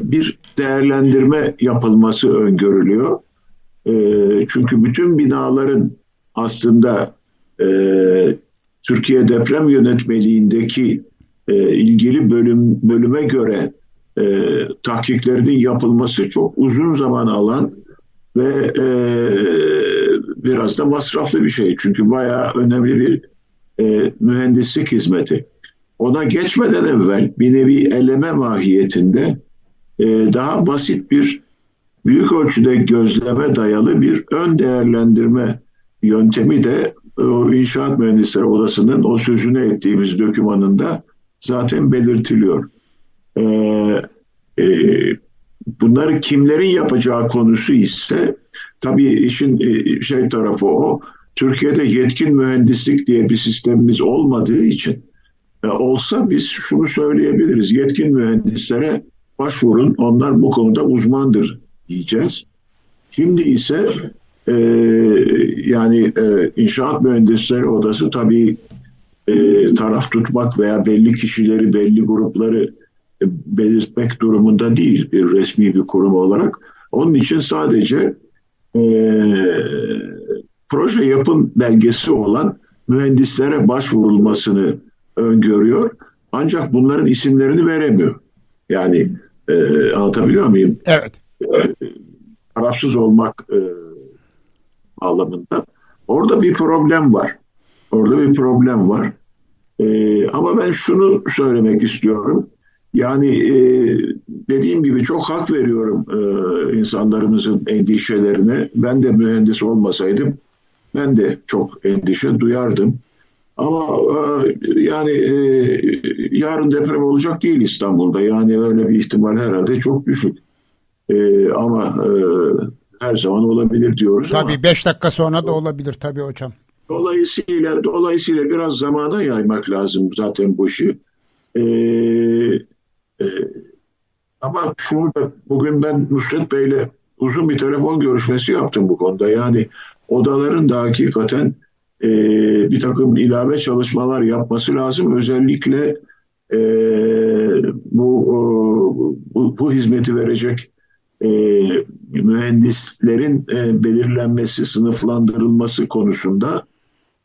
bir değerlendirme yapılması öngörülüyor. E, çünkü bütün binaların aslında e, Türkiye Deprem Yönetmeliğindeki e, ilgili bölüm bölüme göre e, tahkiklerinin yapılması çok uzun zaman alan ve e, biraz da masraflı bir şey. Çünkü bayağı önemli bir e, mühendislik hizmeti. Ona geçmeden evvel bir nevi eleme mahiyetinde e, daha basit bir büyük ölçüde gözleme dayalı bir ön değerlendirme yöntemi de o inşaat mühendisleri odasının o sözünü ettiğimiz dokümanında zaten belirtiliyor. Ee, e, bunları kimlerin yapacağı konusu ise tabii işin e, şey tarafı o. Türkiye'de yetkin mühendislik diye bir sistemimiz olmadığı için e, olsa biz şunu söyleyebiliriz. Yetkin mühendislere başvurun. Onlar bu konuda uzmandır diyeceğiz. Şimdi ise e, yani e, inşaat mühendisleri odası tabii e, taraf tutmak veya belli kişileri, belli grupları belirtmek durumunda değil bir resmi bir kurum olarak. Onun için sadece e, proje yapım belgesi olan mühendislere başvurulmasını öngörüyor. Ancak bunların isimlerini veremiyor. Yani e, anlatabiliyor muyum? Evet. E, tarafsız olmak e, bağlamında. Orada bir problem var. Orada bir problem var. E, ama ben şunu söylemek istiyorum. Yani e, dediğim gibi çok hak veriyorum e, insanlarımızın endişelerine. Ben de mühendis olmasaydım ben de çok endişe duyardım. Ama e, yani e, yarın deprem olacak değil İstanbul'da. Yani öyle bir ihtimal herhalde çok düşük. E, ama e, her zaman olabilir diyoruz Tabii 5 dakika sonra da olabilir tabii hocam. Dolayısıyla dolayısıyla biraz zamana yaymak lazım zaten bu işi. Ee, e, ama şunu da bugün ben Nusret Bey'le uzun bir telefon görüşmesi yaptım bu konuda. Yani odaların da hakikaten e, bir takım ilave çalışmalar yapması lazım. Özellikle e, bu, bu, bu hizmeti verecek e, mühendislerin e, belirlenmesi, sınıflandırılması konusunda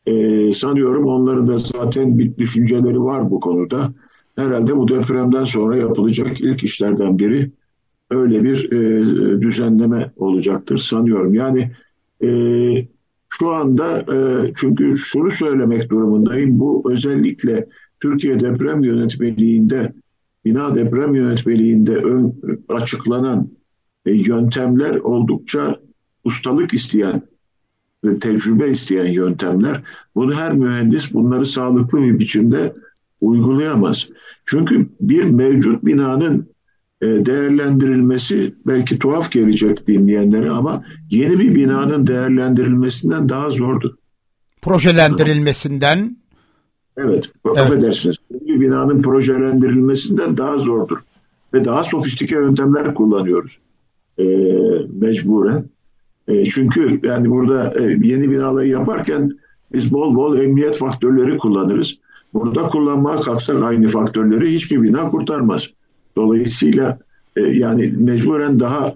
e, sanıyorum onların da zaten bir düşünceleri var bu konuda. Herhalde bu depremden sonra yapılacak ilk işlerden biri öyle bir e, düzenleme olacaktır sanıyorum. Yani e, şu anda e, çünkü şunu söylemek durumundayım. Bu özellikle Türkiye deprem yönetmeliğinde, bina deprem yönetmeliğinde ön, açıklanan e, yöntemler oldukça ustalık isteyen ve tecrübe isteyen yöntemler. Bunu her mühendis bunları sağlıklı bir biçimde uygulayamaz. Çünkü bir mevcut binanın e, değerlendirilmesi belki tuhaf gelecek dinleyenlere ama yeni bir binanın değerlendirilmesinden daha zordur. Projelendirilmesinden Evet, evet. affedersiniz. Bir binanın projelendirilmesinden daha zordur. Ve daha sofistike yöntemler kullanıyoruz. E, mecburen. E, çünkü yani burada e, yeni binaları yaparken biz bol bol emniyet faktörleri kullanırız. Burada kullanmaya kalksak aynı faktörleri hiçbir bina kurtarmaz. Dolayısıyla e, yani mecburen daha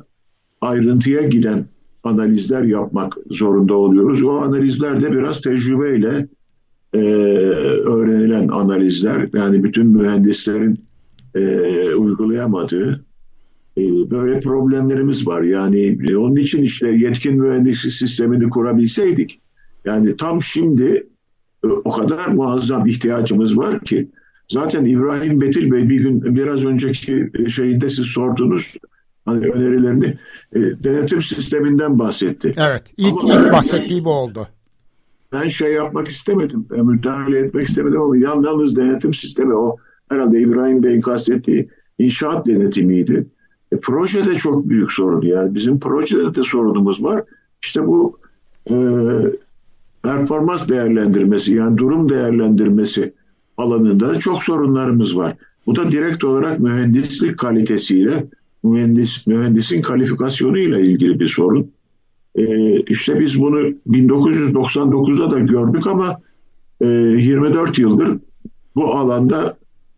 ayrıntıya giden analizler yapmak zorunda oluyoruz. O analizler de biraz tecrübeyle e, öğrenilen analizler. Yani bütün mühendislerin e, uygulayamadığı e, böyle problemlerimiz var. Yani e, onun için işte yetkin mühendislik sistemini kurabilseydik yani tam şimdi o kadar muazzam ihtiyacımız var ki zaten İbrahim Betil Bey bir gün biraz önceki şeyinde siz sordunuz hani önerilerini denetim sisteminden bahsetti. Evet ilk, ama, ilk bahsettiği bu oldu. Ben şey yapmak istemedim, müdahale etmek istemedim ama yalnız denetim sistemi o herhalde İbrahim Bey'in kastettiği inşaat denetimiydi. E, proje de çok büyük sorun. Yani bizim projede de sorunumuz var. İşte bu e, performans değerlendirmesi yani durum değerlendirmesi alanında çok sorunlarımız var. Bu da direkt olarak mühendislik kalitesiyle, mühendis mühendisin kalifikasyonuyla ilgili bir sorun. E, işte biz bunu 1999'da da gördük ama e, 24 yıldır bu alanda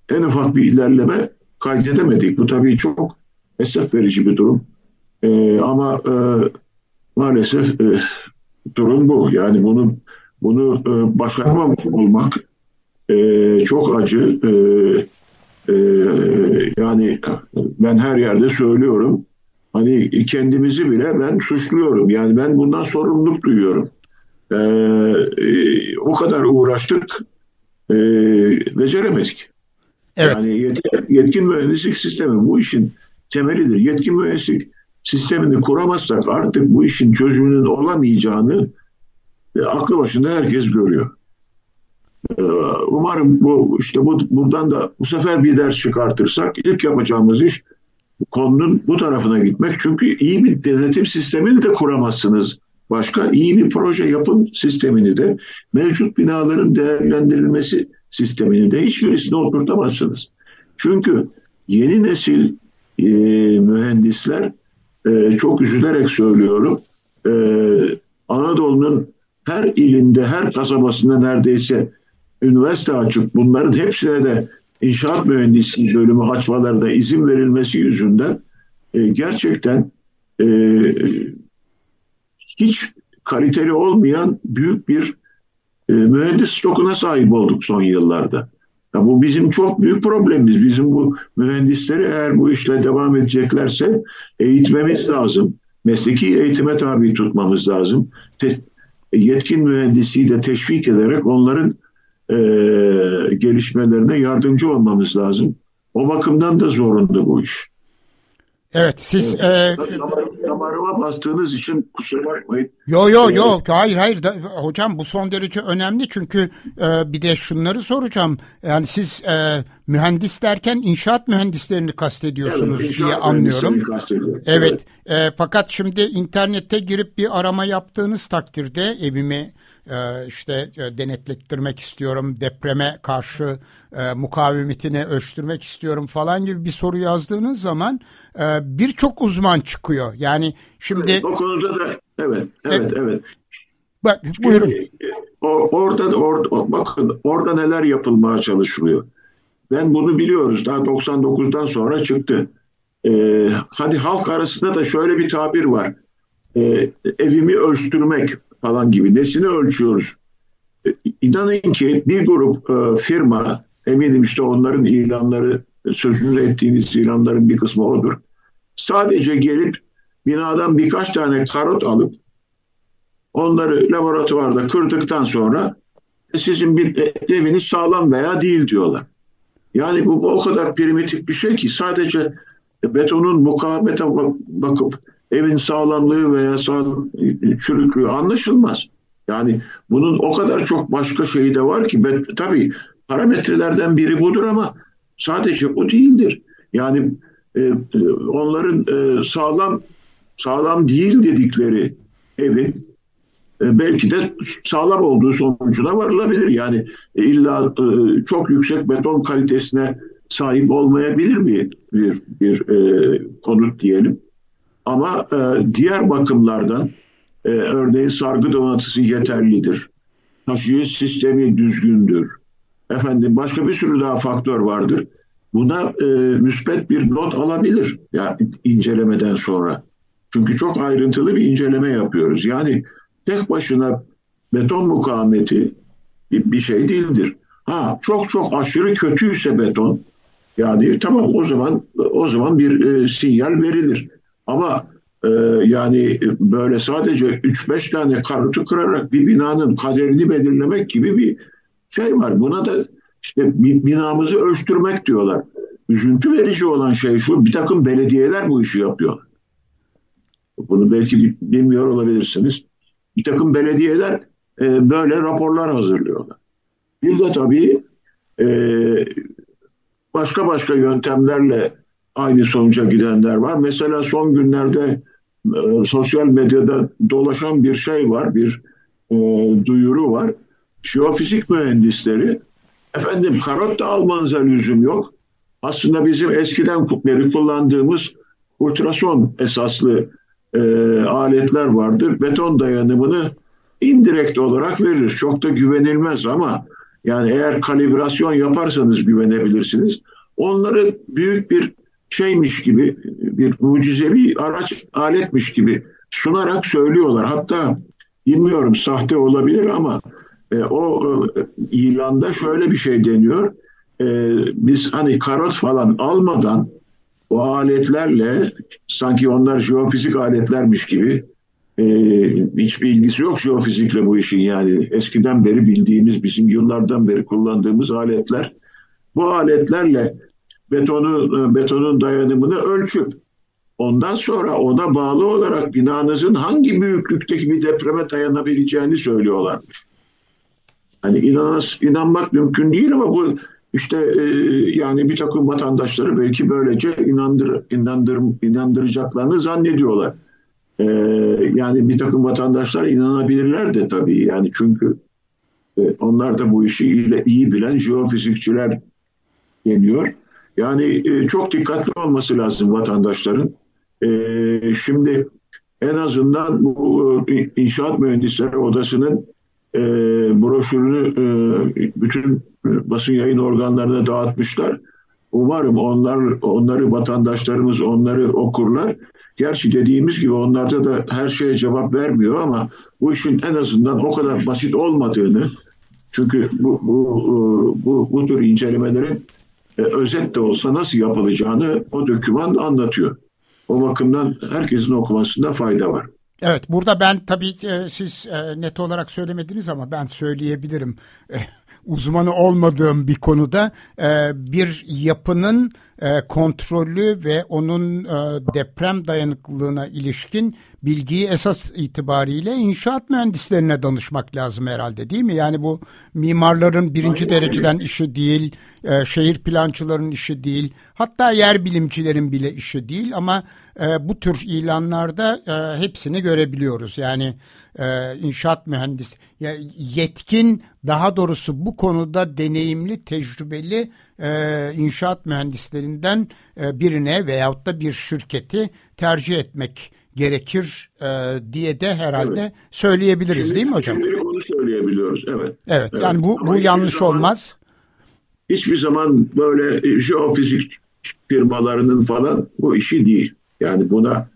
en ufak bir ilerleme kaydedemedik. Bu tabii çok esef verici bir durum. E, ama e, maalesef e, durum bu. Yani bunu bunu e, başaramamış olmak e, çok acı. E, e, yani ben her yerde söylüyorum. Hani kendimizi bile ben suçluyorum. Yani ben bundan sorumluluk duyuyorum. E, e, o kadar uğraştık, e, beceremedik. Evet. Yani yetkin, yetkin mühendislik sistemi bu işin temelidir. Yetkin mühendislik sistemini kuramazsak artık bu işin çözümünün olamayacağını e, aklı başında herkes görüyor. E, umarım bu işte bu buradan da bu sefer bir ders çıkartırsak ilk yapacağımız iş konunun bu tarafına gitmek. Çünkü iyi bir denetim sistemini de kuramazsınız. Başka iyi bir proje yapım sistemini de mevcut binaların değerlendirilmesi sistemini de hiçbirisine oturtamazsınız. Çünkü yeni nesil e, mühendisler e, çok üzülerek söylüyorum e, Anadolu'nun her ilinde, her kasabasında neredeyse üniversite açıp bunların hepsine de inşaat mühendisliği bölümü açmalarına izin verilmesi yüzünden e, gerçekten e, hiç kaliteli olmayan büyük bir e, mühendis stokuna sahip olduk son yıllarda. Ya bu bizim çok büyük problemimiz. Bizim bu mühendisleri eğer bu işle devam edeceklerse eğitmemiz lazım. Mesleki eğitime tabi tutmamız lazım. Te- yetkin mühendisliği de teşvik ederek onların e, gelişmelerine yardımcı olmamız lazım. O bakımdan da zorunlu bu iş. Evet siz evet. E, damarıma bastığınız için kusura bakmayın. Yo yo yo hayır hayır da, hocam bu son derece önemli çünkü e, bir de şunları soracağım. Yani siz e, mühendis derken inşaat mühendislerini kastediyorsunuz evet, diye anlıyorum. Evet, evet. E, fakat şimdi internette girip bir arama yaptığınız takdirde evimi işte e, denetlettirmek istiyorum, depreme karşı e, mukavemetini ölçtürmek istiyorum falan gibi bir soru yazdığınız zaman e, birçok uzman çıkıyor. Yani şimdi evet, o konuda da evet evet evet. Bak, buyurun. Orada, orada bakın orada neler yapılmaya çalışılıyor. Ben bunu biliyoruz. Daha 99'dan sonra çıktı. Ee, hadi halk arasında da şöyle bir tabir var. Ee, evimi ölçtürmek falan gibi. Nesini ölçüyoruz? Ee, inanın ki bir grup e, firma, eminim işte onların ilanları, sözünü ettiğiniz ilanların bir kısmı odur. Sadece gelip binadan birkaç tane karot alıp onları laboratuvarda kırdıktan sonra e, sizin bir e, eviniz sağlam veya değil diyorlar. Yani bu, bu o kadar primitif bir şey ki sadece betonun mukavemete bakıp evin sağlamlığı veya sağlam, çürüklüğü anlaşılmaz. Yani bunun o kadar çok başka şeyi de var ki ben, tabii parametrelerden biri budur ama sadece bu değildir. Yani e, onların e, sağlam sağlam değil dedikleri evin e, belki de sağlam olduğu sonucuna varılabilir. Yani e, illa e, çok yüksek beton kalitesine sahip olmayabilir mi bir, bir e, konut diyelim. Ama e, diğer bakımlardan e, örneğin sargı donatısı yeterlidir. Taşıyıcı sistemi düzgündür. Efendim başka bir sürü daha faktör vardır. Buna e, müspet bir not alabilir yani incelemeden sonra. Çünkü çok ayrıntılı bir inceleme yapıyoruz. Yani tek başına beton mukavemeti bir, şey değildir. Ha çok çok aşırı kötüyse beton yani tamam o zaman o zaman bir e, sinyal verilir. Ama e, yani böyle sadece 3-5 tane karutu kırarak bir binanın kaderini belirlemek gibi bir şey var. Buna da işte binamızı ölçtürmek diyorlar. Üzüntü verici olan şey şu bir takım belediyeler bu işi yapıyor. Bunu belki bilmiyor olabilirsiniz. Bir takım belediyeler e, böyle raporlar hazırlıyorlar. Bir de tabii e, başka başka yöntemlerle aynı sonuca gidenler var. Mesela son günlerde e, sosyal medyada dolaşan bir şey var, bir e, duyuru var. Jeofizik mühendisleri, efendim karot da almanıza lüzum yok. Aslında bizim eskiden beri kullandığımız ultrason esaslı e, aletler vardır. Beton dayanımını indirekt olarak verir. Çok da güvenilmez ama yani eğer kalibrasyon yaparsanız güvenebilirsiniz. Onları büyük bir şeymiş gibi, bir mucizevi araç, aletmiş gibi sunarak söylüyorlar. Hatta bilmiyorum sahte olabilir ama e, o e, ilanda şöyle bir şey deniyor. E, biz hani karot falan almadan o aletlerle sanki onlar jeofizik aletlermiş gibi e, hiçbir ilgisi yok jeofizikle bu işin yani eskiden beri bildiğimiz bizim yıllardan beri kullandığımız aletler bu aletlerle betonu betonun dayanımını ölçüp ondan sonra ona bağlı olarak binanızın hangi büyüklükteki bir depreme dayanabileceğini söylüyorlarmış. Hani inanas, inanmak mümkün değil ama bu işte e, yani bir takım vatandaşları belki böylece inandır, inandır, inandıracaklarını zannediyorlar. E, yani bir takım vatandaşlar inanabilirler de tabii yani çünkü e, onlar da bu işi iyi, iyi bilen jeofizikçiler deniyor. Yani e, çok dikkatli olması lazım vatandaşların. E, şimdi en azından bu e, inşaat mühendisleri odasının e, broşürünü e, bütün e, basın yayın organlarına dağıtmışlar. Umarım onlar onları vatandaşlarımız onları okurlar. Gerçi dediğimiz gibi onlarda da her şeye cevap vermiyor ama bu işin en azından o kadar basit olmadığını çünkü bu bu e, bu, bu tür incelemelerin e, özet de olsa nasıl yapılacağını o doküman anlatıyor. O bakımdan herkesin okumasında fayda var. Evet burada ben tabii e, siz e, net olarak söylemediniz ama ben söyleyebilirim. [LAUGHS] E, uzmanı olmadığım bir konuda e, bir yapının e, kontrolü ve onun e, deprem dayanıklılığına ilişkin bilgiyi esas itibariyle inşaat mühendislerine danışmak lazım herhalde değil mi? Yani bu mimarların birinci Aynen. dereceden işi değil, e, şehir plancıların işi değil, hatta yer bilimcilerin bile işi değil ama e, bu tür ilanlarda e, hepsini görebiliyoruz. Yani e, inşaat mühendisi, yetkin daha doğrusu bu konuda deneyimli, tecrübeli e, inşaat mühendislerinden e, birine veyahut da bir şirketi tercih etmek gerekir e, diye de herhalde evet. söyleyebiliriz şimdi, değil mi hocam? Şimdi onu söyleyebiliyoruz evet. Evet, evet. yani bu, bu yanlış zaman, olmaz. Hiçbir zaman böyle jeofizik firmalarının falan bu işi değil. Yani buna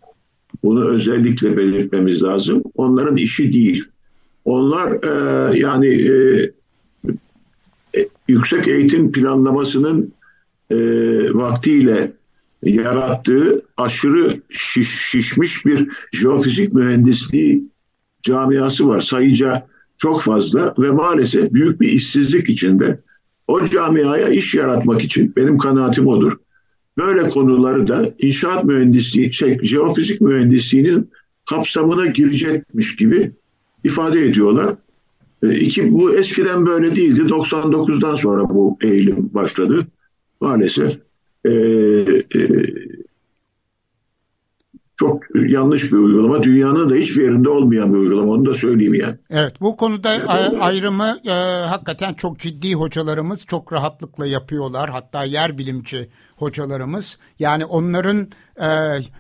bunu özellikle belirtmemiz lazım. Onların işi değil. Onlar e, yani e, e, yüksek eğitim planlamasının e, vaktiyle yarattığı aşırı şiş, şişmiş bir jeofizik mühendisliği camiası var. Sayıca çok fazla ve maalesef büyük bir işsizlik içinde. O camiaya iş yaratmak için benim kanaatim odur. Böyle konuları da inşaat mühendisliği, şey, jeofizik mühendisliğinin kapsamına girecekmiş gibi ifade ediyorlar. E, iki, bu eskiden böyle değildi. 99'dan sonra bu eğilim başladı. Maalesef e, e, çok yanlış bir uygulama. Dünyanın da hiçbir yerinde olmayan bir uygulama. Onu da söyleyeyim yani. Evet bu konuda ayrımı e, hakikaten çok ciddi hocalarımız çok rahatlıkla yapıyorlar. Hatta yer bilimci hocalarımız. Yani onların e,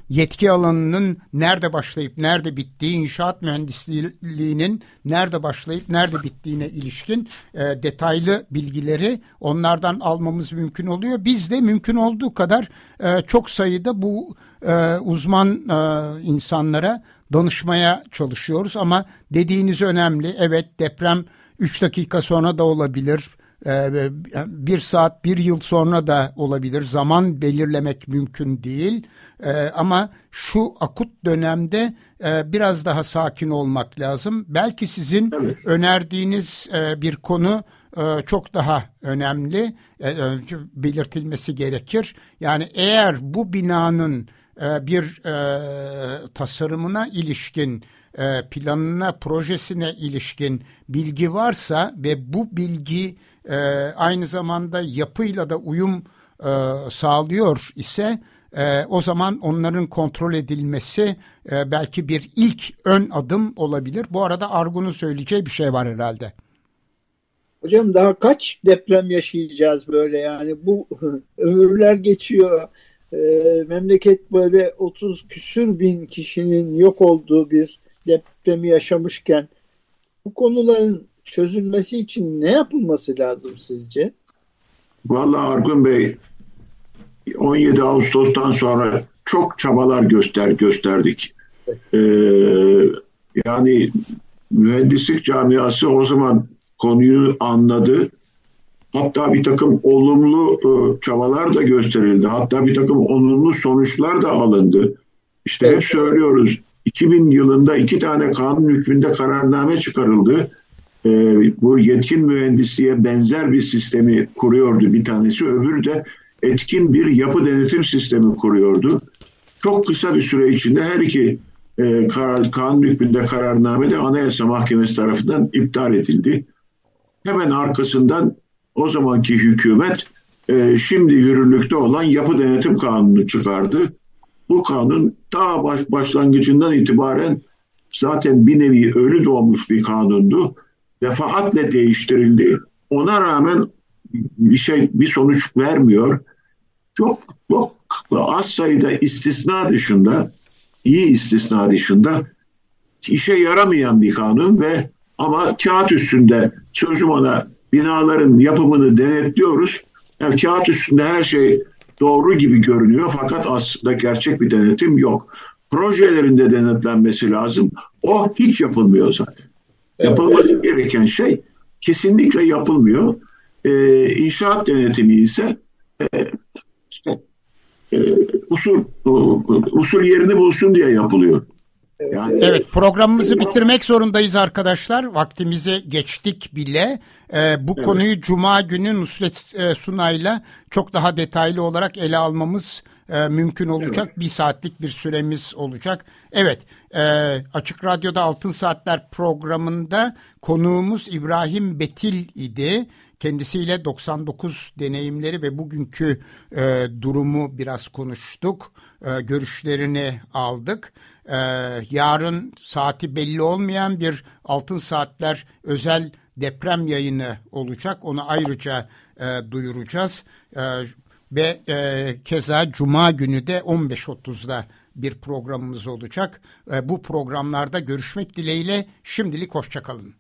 yetki alanının nerede başlayıp nerede bittiği, inşaat mühendisliğinin nerede başlayıp nerede bittiğine ilişkin e, detaylı bilgileri onlardan almamız mümkün oluyor. Biz de mümkün olduğu kadar e, çok sayıda bu e, uzman e, insanlara danışmaya çalışıyoruz ama dediğiniz önemli. Evet deprem 3 dakika sonra da olabilir bir saat bir yıl sonra da olabilir. Zaman belirlemek mümkün değil. Ee, ama şu akut dönemde e, biraz daha sakin olmak lazım. Belki sizin evet. önerdiğiniz e, bir konu e, çok daha önemli belirtilmesi gerekir. Yani eğer bu binanın bir tasarımına ilişkin planına projesine ilişkin bilgi varsa ve bu bilgi e, aynı zamanda yapıyla da uyum e, sağlıyor ise e, o zaman onların kontrol edilmesi e, belki bir ilk ön adım olabilir. Bu arada Argun'un söyleyeceği bir şey var herhalde. Hocam daha kaç deprem yaşayacağız böyle yani bu [LAUGHS] ömürler geçiyor. e, memleket böyle 30 küsür bin kişinin yok olduğu bir depremi yaşamışken bu konuların çözülmesi için ne yapılması lazım sizce? Vallahi Argun Bey 17 Ağustos'tan sonra çok çabalar göster gösterdik. Ee, yani mühendislik camiası o zaman konuyu anladı. Hatta bir takım olumlu e, çabalar da gösterildi. Hatta bir takım olumlu sonuçlar da alındı. İşte hep söylüyoruz 2000 yılında iki tane kanun hükmünde kararname çıkarıldı. Ee, bu yetkin mühendisliğe benzer bir sistemi kuruyordu bir tanesi. Öbürü de etkin bir yapı denetim sistemi kuruyordu. Çok kısa bir süre içinde her iki e, karar, kanun hükmünde kararname de Anayasa Mahkemesi tarafından iptal edildi. Hemen arkasından o zamanki hükümet e, şimdi yürürlükte olan yapı denetim kanunu çıkardı. Bu kanun ta baş, başlangıcından itibaren zaten bir nevi ölü doğmuş bir kanundu. Defaatle değiştirildi. Ona rağmen bir şey bir sonuç vermiyor. Çok çok az sayıda istisna dışında iyi istisna dışında işe yaramayan bir kanun ve ama kağıt üstünde sözüm ona binaların yapımını denetliyoruz. Yani kağıt üstünde her şey doğru gibi görünüyor fakat aslında gerçek bir denetim yok. Projelerinde denetlenmesi lazım. O hiç yapılmıyor zaten. Yapılması evet. gereken şey kesinlikle yapılmıyor. Ee, inşaat denetimi ise e, işte, e, usul usul yerini bulsun diye yapılıyor. Yani... Evet programımızı bitirmek zorundayız arkadaşlar. Vaktimize geçtik bile. Ee, bu evet. konuyu Cuma günü Nusret e, Sunay'la çok daha detaylı olarak ele almamız e, mümkün olacak. Evet. Bir saatlik bir süremiz olacak. Evet e, Açık Radyo'da Altın Saatler programında konuğumuz İbrahim Betil idi. Kendisiyle 99 deneyimleri ve bugünkü e, durumu biraz konuştuk. E, görüşlerini aldık. E, yarın saati belli olmayan bir Altın Saatler özel deprem yayını olacak. Onu ayrıca e, duyuracağız. E, ve e, keza Cuma günü de 15.30'da bir programımız olacak. E, bu programlarda görüşmek dileğiyle şimdilik hoşçakalın.